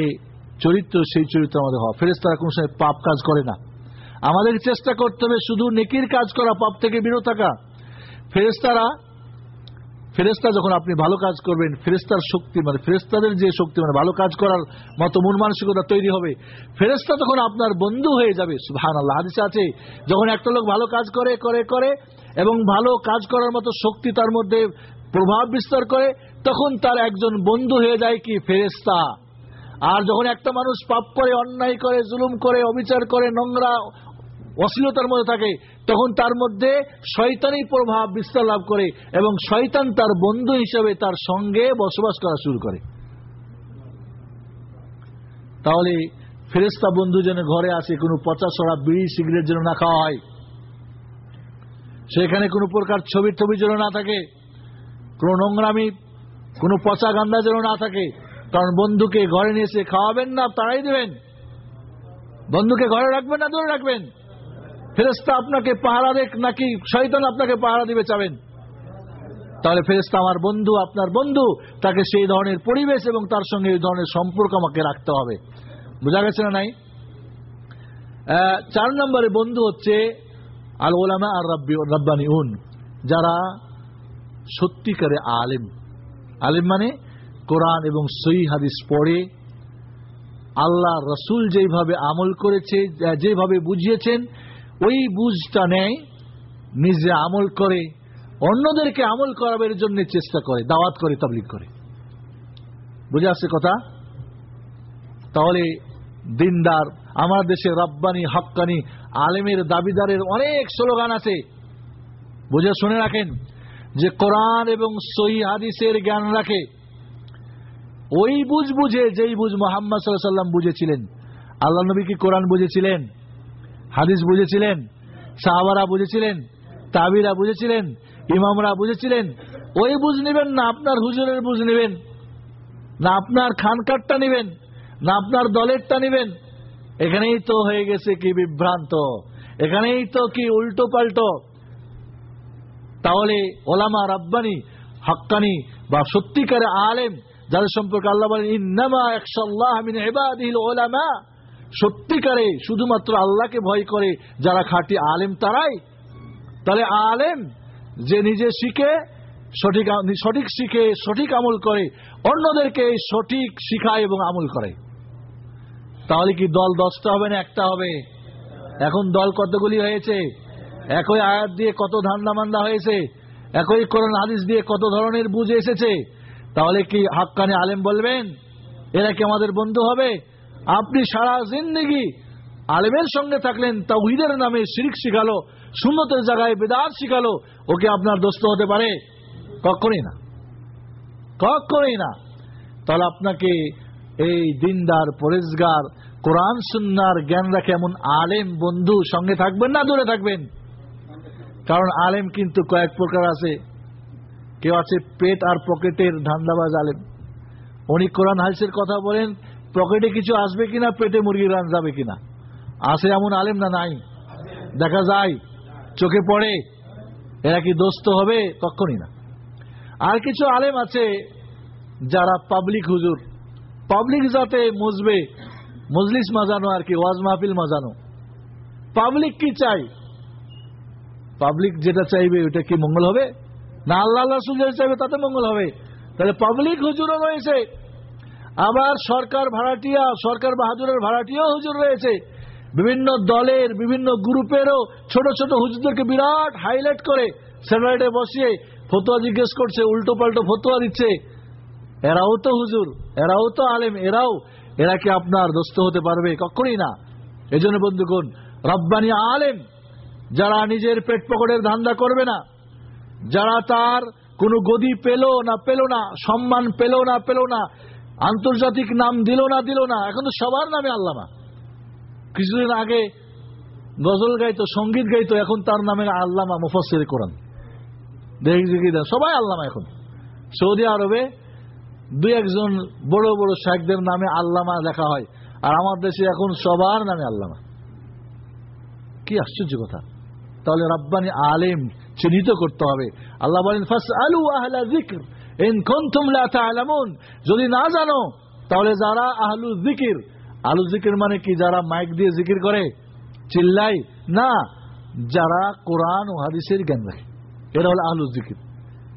চরিত্র সেই চরিত্র আমাদের হওয়া। ফেরেস্তারা কোনো সময় পাপ কাজ করে না। আমাদের চেষ্টা করতে হবে শুধু নেকির কাজ করা, পাপ থেকে বিরত থাকা। ফেরেস্তারা ফেরেস্তা যখন আপনি ভালো কাজ করবেন ফেরেস্তার শক্তি মানে ফেরেস্তাদের যে শক্তি মানে ভালো কাজ করার মতো মন মানসিকতা তৈরি হবে। ফেরেস্তা তখন আপনার বন্ধু হয়ে যাবে সুহান আল্লাহ হাদিসে আছে, যখন একটা লোক ভালো কাজ করে করে করে, এবং ভালো কাজ করার মতো শক্তি তার মধ্যে প্রভাব বিস্তার করে, তখন তার একজন বন্ধু হয়ে যায় কি? ফেরেস্তা আর যখন একটা মানুষ পাপ করে, অন্যায় করে, জুলুম করে, অবিচার করে, নোংরা, অশ্লীলতার মধ্যে থাকে, তখন তার মধ্যে শয়তানি প্রভাব বিস্তার লাভ করে এবং শয়তান তার বন্ধু হিসেবে তার সঙ্গে বসবাস করা শুরু করে। তাহলে ফেরেস্তা বন্ধু যেন ঘরে আসে, কোনো পচা সরা বিড়ি, সিগারেট যেন না খাওয়া হয়। সেখানে কোনো প্রকার ছবি টবি যেন না থাকে, কোনো নোংরামি, কোনো পচা গান্দা যেন না থাকে কারণ বন্ধুকে ঘরে নিয়ে এসে খাওয়াবেন না তাড়াই দেবেন। বন্ধুকে ঘরে রাখবেন না, দূরে রাখবেন। ফেরেস্তা আপনাকে পাহারা দেখ, নাকি শয়তান আপনাকে পাহারা দিবে চাবেন? তাহলে ফেরেস্তা আমার বন্ধু, আপনার বন্ধু, তাকে সেই ধরনের পরিবেশ এবং তার সঙ্গে এই ধরনের সম্পর্ক আমাকে রাখতে হবে। বোঝা গেছে না নাই? চার নম্বরে বন্ধু হচ্ছে আল ওলামা আর রাব্বি রাব্বানি উন যারা সত্যিকারে আলেম। আলেম মানে কোরআন এবং সই হাদিস পড়ে, আল্লাহ রসুল যেভাবে আমল করেছে যেভাবে বুঝিয়েছেন, ওই বুঝটা নেয়, নিজে আমল করে, অন্যদেরকে আমল করাবার জন্য চেষ্টা করে, দাওয়াত করে তাবলিক করে। বুঝে আসছে কথা? তাহলে দিনদার, আমার দেশে রব্বানি, হক্কানি, আলেমের দাবিদারের অনেক স্লোগান আছে। বুঝে শুনে রাখেন যে কোরআন এবং সহি হাদিসের জ্ঞান রাখে। ওই বুঝ বুঝে, যেই বুঝ মোহাম্মদ সাল্লাম বুঝেছিলেন। আল্লাহ নবী কি কোরআন বুঝেছিলেন? হাদিস বুঝেছিলেন? সাহাবারা বুঝেছিলেন? তাবিরা বুঝেছিলেন? ইমামরা বুঝেছিলেন? ওই বুঝ নেবেন না, আপনার হুজুরের বুঝ নেবেন। না আপনার খানকারটা নেবেন, না আপনার দলেরটা নেবেন। এখানেই তো হয়ে গেছে কি বিভ্রান্ত, এখানেই তো কি উল্টো পাল্টো। তাহলে ওলামা রাব্বানি, হাক্কানি বা সত্যিকারে আলেম যাদের সম্পর্কে আল্লাহ বলেন, ইন্নামা একশাল্লাহ মিন ইবাদিহিল ওলামা সত্যিকারে শুধুমাত্র আল্লাহকে ভয় করে যারা খাঁটি আলেম তারাই। তাহলে আলেম যে নিজে শিখে, সঠিক সঠিক শিখে, সঠিক আমল করে, অন্যদেরকে সঠিক শিখায় এবং আমল করে। তাহলে কি দল দশটা হবে না একটা হবে? এখন দল কতগুলি হয়েছে? একই আয়াত দিয়ে কত ধান্দা মান্দা হয়েছে? একই কোরআন হাদিস দিয়ে কত ধরনের বুঝে এসেছে? তাহলে কি হাক্কানি আলেম বলবেন? এরা কি আমাদের বন্ধু হবে? আপনি সারা জিন্দগি আলেমের সঙ্গে থাকলেন তাহিদের নামে শিরিক শিখালো, সুন্নতের জায়গায় বেদাত শিখালো, ওকে আপনার দোস্ত হতে পারে? কখনই না। কখনই না। তাহলে আপনাকে এই দিনদার, পরেজগার, কোরআন, সুন্নার জ্ঞান রাখে এমন আলেম বন্ধু সঙ্গে থাকবেন না দূরে থাকবেন? কারণ আলেম কিন্তু কয়েক প্রকার আছে। কেউ আছে পেট আর পকেটের ধান্দাবাজ আলেম। উনি কোরআন হাদিসের কথা বলেন, পকেটে কিছু আসবে কিনা, পেটে মুরগির রান যাবে কিনা? আসে এমন আলেম না নাই? দেখা যায়, চোখে পড়ে, এরা কি দোস্ত হবে? কখনই না। আর কিছু আলেম আছে যারা পাবলিক হুজুর। পাবলিক যাতে মজবে, মজলিস মাজানো আর কি, ওয়াজ মাহফিল মাজানো। পাবলিক কি চাই? পাবলিক যেটা চাইবে, ওটা কি মঙ্গল হবে? না আল্লাহ রসুল চাইবে তাতে মঙ্গল হবে। তাহলে পাবলিক হুজুরও রয়েছে। আবার সরকার ভাড়াটিয়া, সরকার বাহাদুরের ভাড়াটিয়াও হুজুর রয়েছে। বিভিন্ন দলের, বিভিন্ন গ্রুপেরও ছোট ছোট হুজুরদেরকে বিরাট হাইলাইট করে স্যাটেলাইটে বসিয়ে ফতোয়া জিজ্ঞেস করছে, উল্টো পাল্টো ফতোয়া দিচ্ছে। এরাও তো হুজুর, এরাও তো আলেম, এরাও, এরা কি আপনার দোস্ত হতে পারবে? কখনই না। এই জন্য বন্ধুগণ, রব্বানি আলেম, যারা নিজের পেট পকেটের ধান্দা করবে না যারা তার কোনো গদি পেল না পেল না, সম্মান পেল না পেল না, আন্তর্জাতিক নাম দিল না দিল না, এখন তো সবার নামে আল্লামা। কিছুদিন আগে গজল গাইতো, সংগীত গাইতো, এখন তার নামে আল্লামা মুফসের কোরআন। দেখি সবাই আল্লামা এখন। সৌদি আরবে দুই একজন বড় বড় শাহেকদের নামে আল্লামা লেখা হয়, আর আমার দেশে এখন সবার নামে আল্লামা। কি আশ্চর্য কথা। তাহলে রাব্বানি আলেম চিহ্নিত করতে হবে। আল্লাহ বলেন আলু আহলা জিক্র যদি না জানো, তাহলে যারা আহলু জিকির আলু জিকির মানে কি? যারা মাইক দিয়ে জিকির করে চিল্লাই না, যারা কোরআন ও হাদিসের জ্ঞান রাখে। এরা হলো আহলু জিকির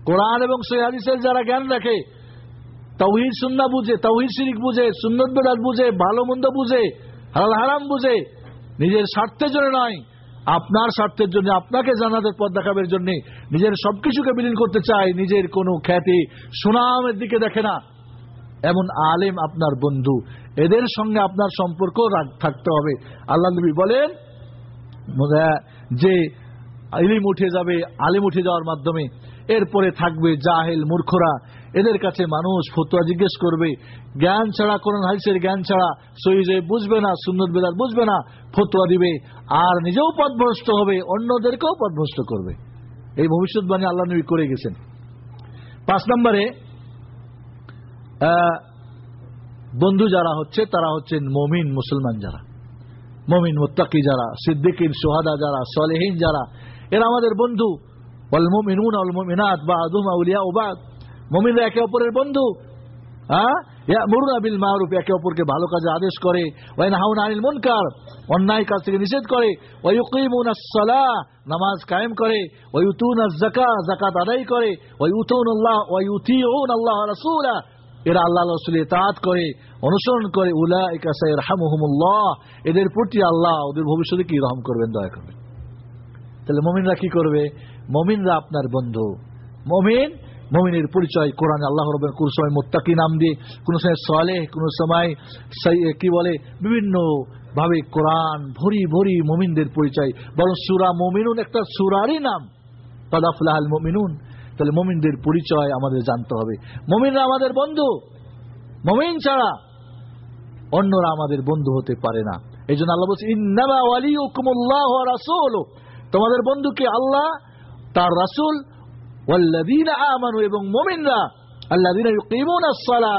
কোরআন এবং সই হাদিসের যারা জ্ঞান রাখে তৌহিদ সুন্না বুঝে তৌহিদ শিরিক বুঝে, সুন্নত বেদাত বুঝে, ভালো মন্দ বুঝে, হালাল হারাম বুঝে, নিজের স্বার্থের জন্য নয় আপনার স্বার্থের জন্য, আপনাকে জানাদের পথ দেখাবের জন্য নিজের সবকিছুকে বিলীন করতে চায় নিজের কোনো খ্যাতি সুনামের দিকে দেখে না। এমন আলেম আপনার বন্ধু, এদের সঙ্গে আপনার সম্পর্ক থাকতে হবে। আল্লাহ নবী বলেন যে ইলিম উঠে যাবে, আলিম উঠে যাওয়ার মাধ্যমে এরপরে থাকবে জাহেল, মূর্খরা। এদের কাছে মানুষ ফতুয়া জিজ্ঞেস করবে, জ্ঞান ছাড়া কোরআন হাদিসের জ্ঞান ছাড়া সহিজে বুঝবে না, সুন্নত বেদার বুঝবে না, ফতুয়া দিবে, আর নিজেও পথভ্রষ্ট হবে, অন্যদেরকেও পথভ্রষ্ট করবে। এই ভবিষ্যৎবাণী আল্লাহ নবী করে গেছেন। পাঁচ নম্বরে বন্ধু যারা হচ্ছে, তারা হচ্ছেন মমিন মুসলমান যারা। মমিন মোত্তাকি যারা, সিদ্দিকিন, সোহাদা যারা, সলেহীন যারা, এরা আমাদের বন্ধু। অলমিনাত বা আদুম আউলিয়া ওবাদ মমিনরা একে অপরের বন্ধু। হ্যাঁ? মরুন আবিল মারুফ একে অপরকে ভালো কাজে আদেশ করে। ওয়াইন হাউন আনিল মুনকার, অন্যায় কাজ থেকে নিষেধ করে। ওয়াইউকিমুন আস-সালাহ নামাজ কায়েম করে। ওয়াইউতুন আজ-যাকাত যাকাত আদায় করে। ওয়াইউতুন আল্লাহ ওয়াইউতিউন আল্লাহ রাসূলা, এরা আল্লাহ রসুলের তাঁত করে, অনুসরণ করে। উলা ইকাসাই রাহামুহমুল্লাহ এদের প্রতি আল্লাহ ওদের ভবিষ্যতে কি রহম করবেন দয়া করবেন তাহলে মমিনরা কি করবে? মমিনরা আপনার বন্ধু। মমিন মমিনের পরিচয় কোরআন আল্লাহ রবেন কোন সময় মোত্তাকি নাম দিয়ে কোন সময় সলেহ, কোন সময় কি বলে বিভিন্ন ভাবে কোরআন ভরি ভরি মমিনদের পরিচয়। বরং সুরা মমিনুন একটা সুরারই নাম। কাদাফুলাহাল মমিনুন। তাহলে মমিনদের পরিচয় আমাদের জানতে হবে। মমিনরা আমাদের বন্ধু। মমিন ছাড়া অন্যরা আমাদের বন্ধু হতে পারে না। এই জন্য আল্লাহ বলছে, ইন্নামা ওয়ালিউকুমুল্লাহ ওয়া রাসূলু তোমাদের বন্ধুকে আল্লাহ, তার রাসূল আমানু এবং মুমিনরা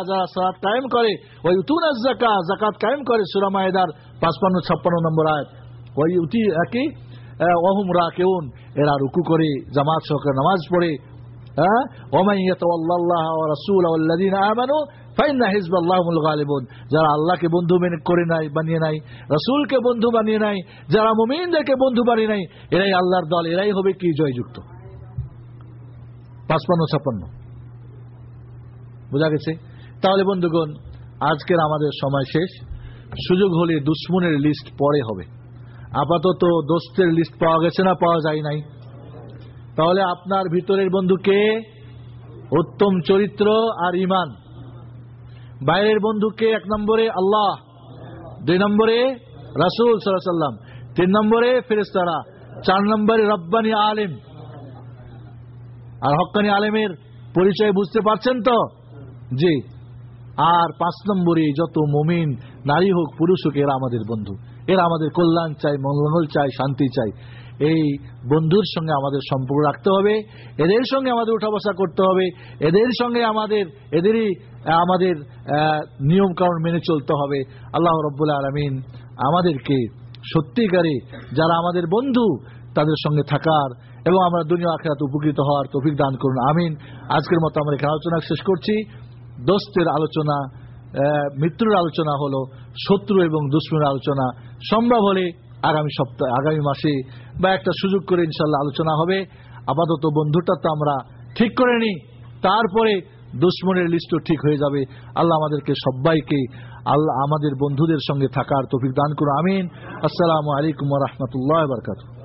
যারা কায়েম করে, ওয়া ইউতুনাজ যাকাত যাকাত কায়েম করে, সূরা মায়েদার 55 56 নম্বর আয়াত। ওয়া ইউতি ওয়াহুম রাকিউন, এরা রুকু করে নামাজ পড়ে। হ্যাঁ যারা আল্লাহকে বন্ধু করে নাই, বানিয়ে নাই, রাসূলকে বন্ধু বানিয়ে নাই, যারা মুমিনদেরকে বন্ধু বানিয়ে নাই, এরাই আল্লাহর দল, এরাই হবে কি? জয়যুক্ত। পাঁচপান্ন ছাপ্পান্ন। বোঝা গেছে? তাহলে বন্ধুগণ, আজকের আমাদের সময় শেষ। সুযোগ হলে দুশ্মনের লিস্ট পরে হবে। আপাতত দোস্তের লিস্ট পাওয়া গেছে না, পাওয়া যায় নাই? তাহলে আপনার ভিতরের বন্ধুকে উত্তম চরিত্র আর ইমান বাইরের বন্ধুকে এক নম্বরে আল্লাহ, দুই নম্বরে রাসুল সাল্লাম তিন নম্বরে ফেরেস্তারা চার নম্বরে রব্বানি আলেম। আর হক্কানি আলেমের পরিচয় বুঝতে পারছেন তো? জি। আর পাঁচ নম্বরে যত মমিন, নারী হোক, পুরুষ হোক, এরা আমাদের বন্ধু। এরা আমাদের কল্যাণ চাই, মঙ্গল চাই, শান্তি চাই। এই বন্ধুর সঙ্গে আমাদের সম্পর্ক রাখতে হবে, এদের সঙ্গে আমাদের উঠা বসা করতে হবে, এদের সঙ্গে আমাদের, এদেরই আমাদের নিয়ম কারণ মেনে চলতে হবে। আল্লাহ রব্বুল আলমিন আমাদেরকে সত্যিকারে যারা আমাদের বন্ধু, তাদের সঙ্গে থাকার এবং আমরা দুনিয়া আখেরাত উপকৃত হওয়ার তৌফিক দান করুন। আমিন। আজকের মতো আমরা এখানে আলোচনা শেষ করছি। দোস্তের আলোচনা মিত্রর আলোচনা হলো শত্রু এবং দুশ্মনের আলোচনা। সম্ভব হলে আগামী সপ্তাহে, আগামী মাসে বা একটা সুযোগ করে ইনশাল্লাহ আলোচনা হবে। আপাতত বন্ধুটা তো আমরা ঠিক করে নিই। তারপরে দুশ্মনের লিস্টও ঠিক হয়ে যাবে। আল্লাহ আমাদেরকে সবাইকে, আল্লাহ আমাদের বন্ধুদের সঙ্গে থাকার তফিক দান করুন। আমিন। আসসালামু আলাইকুম রহমতুল্লাহ বরকাত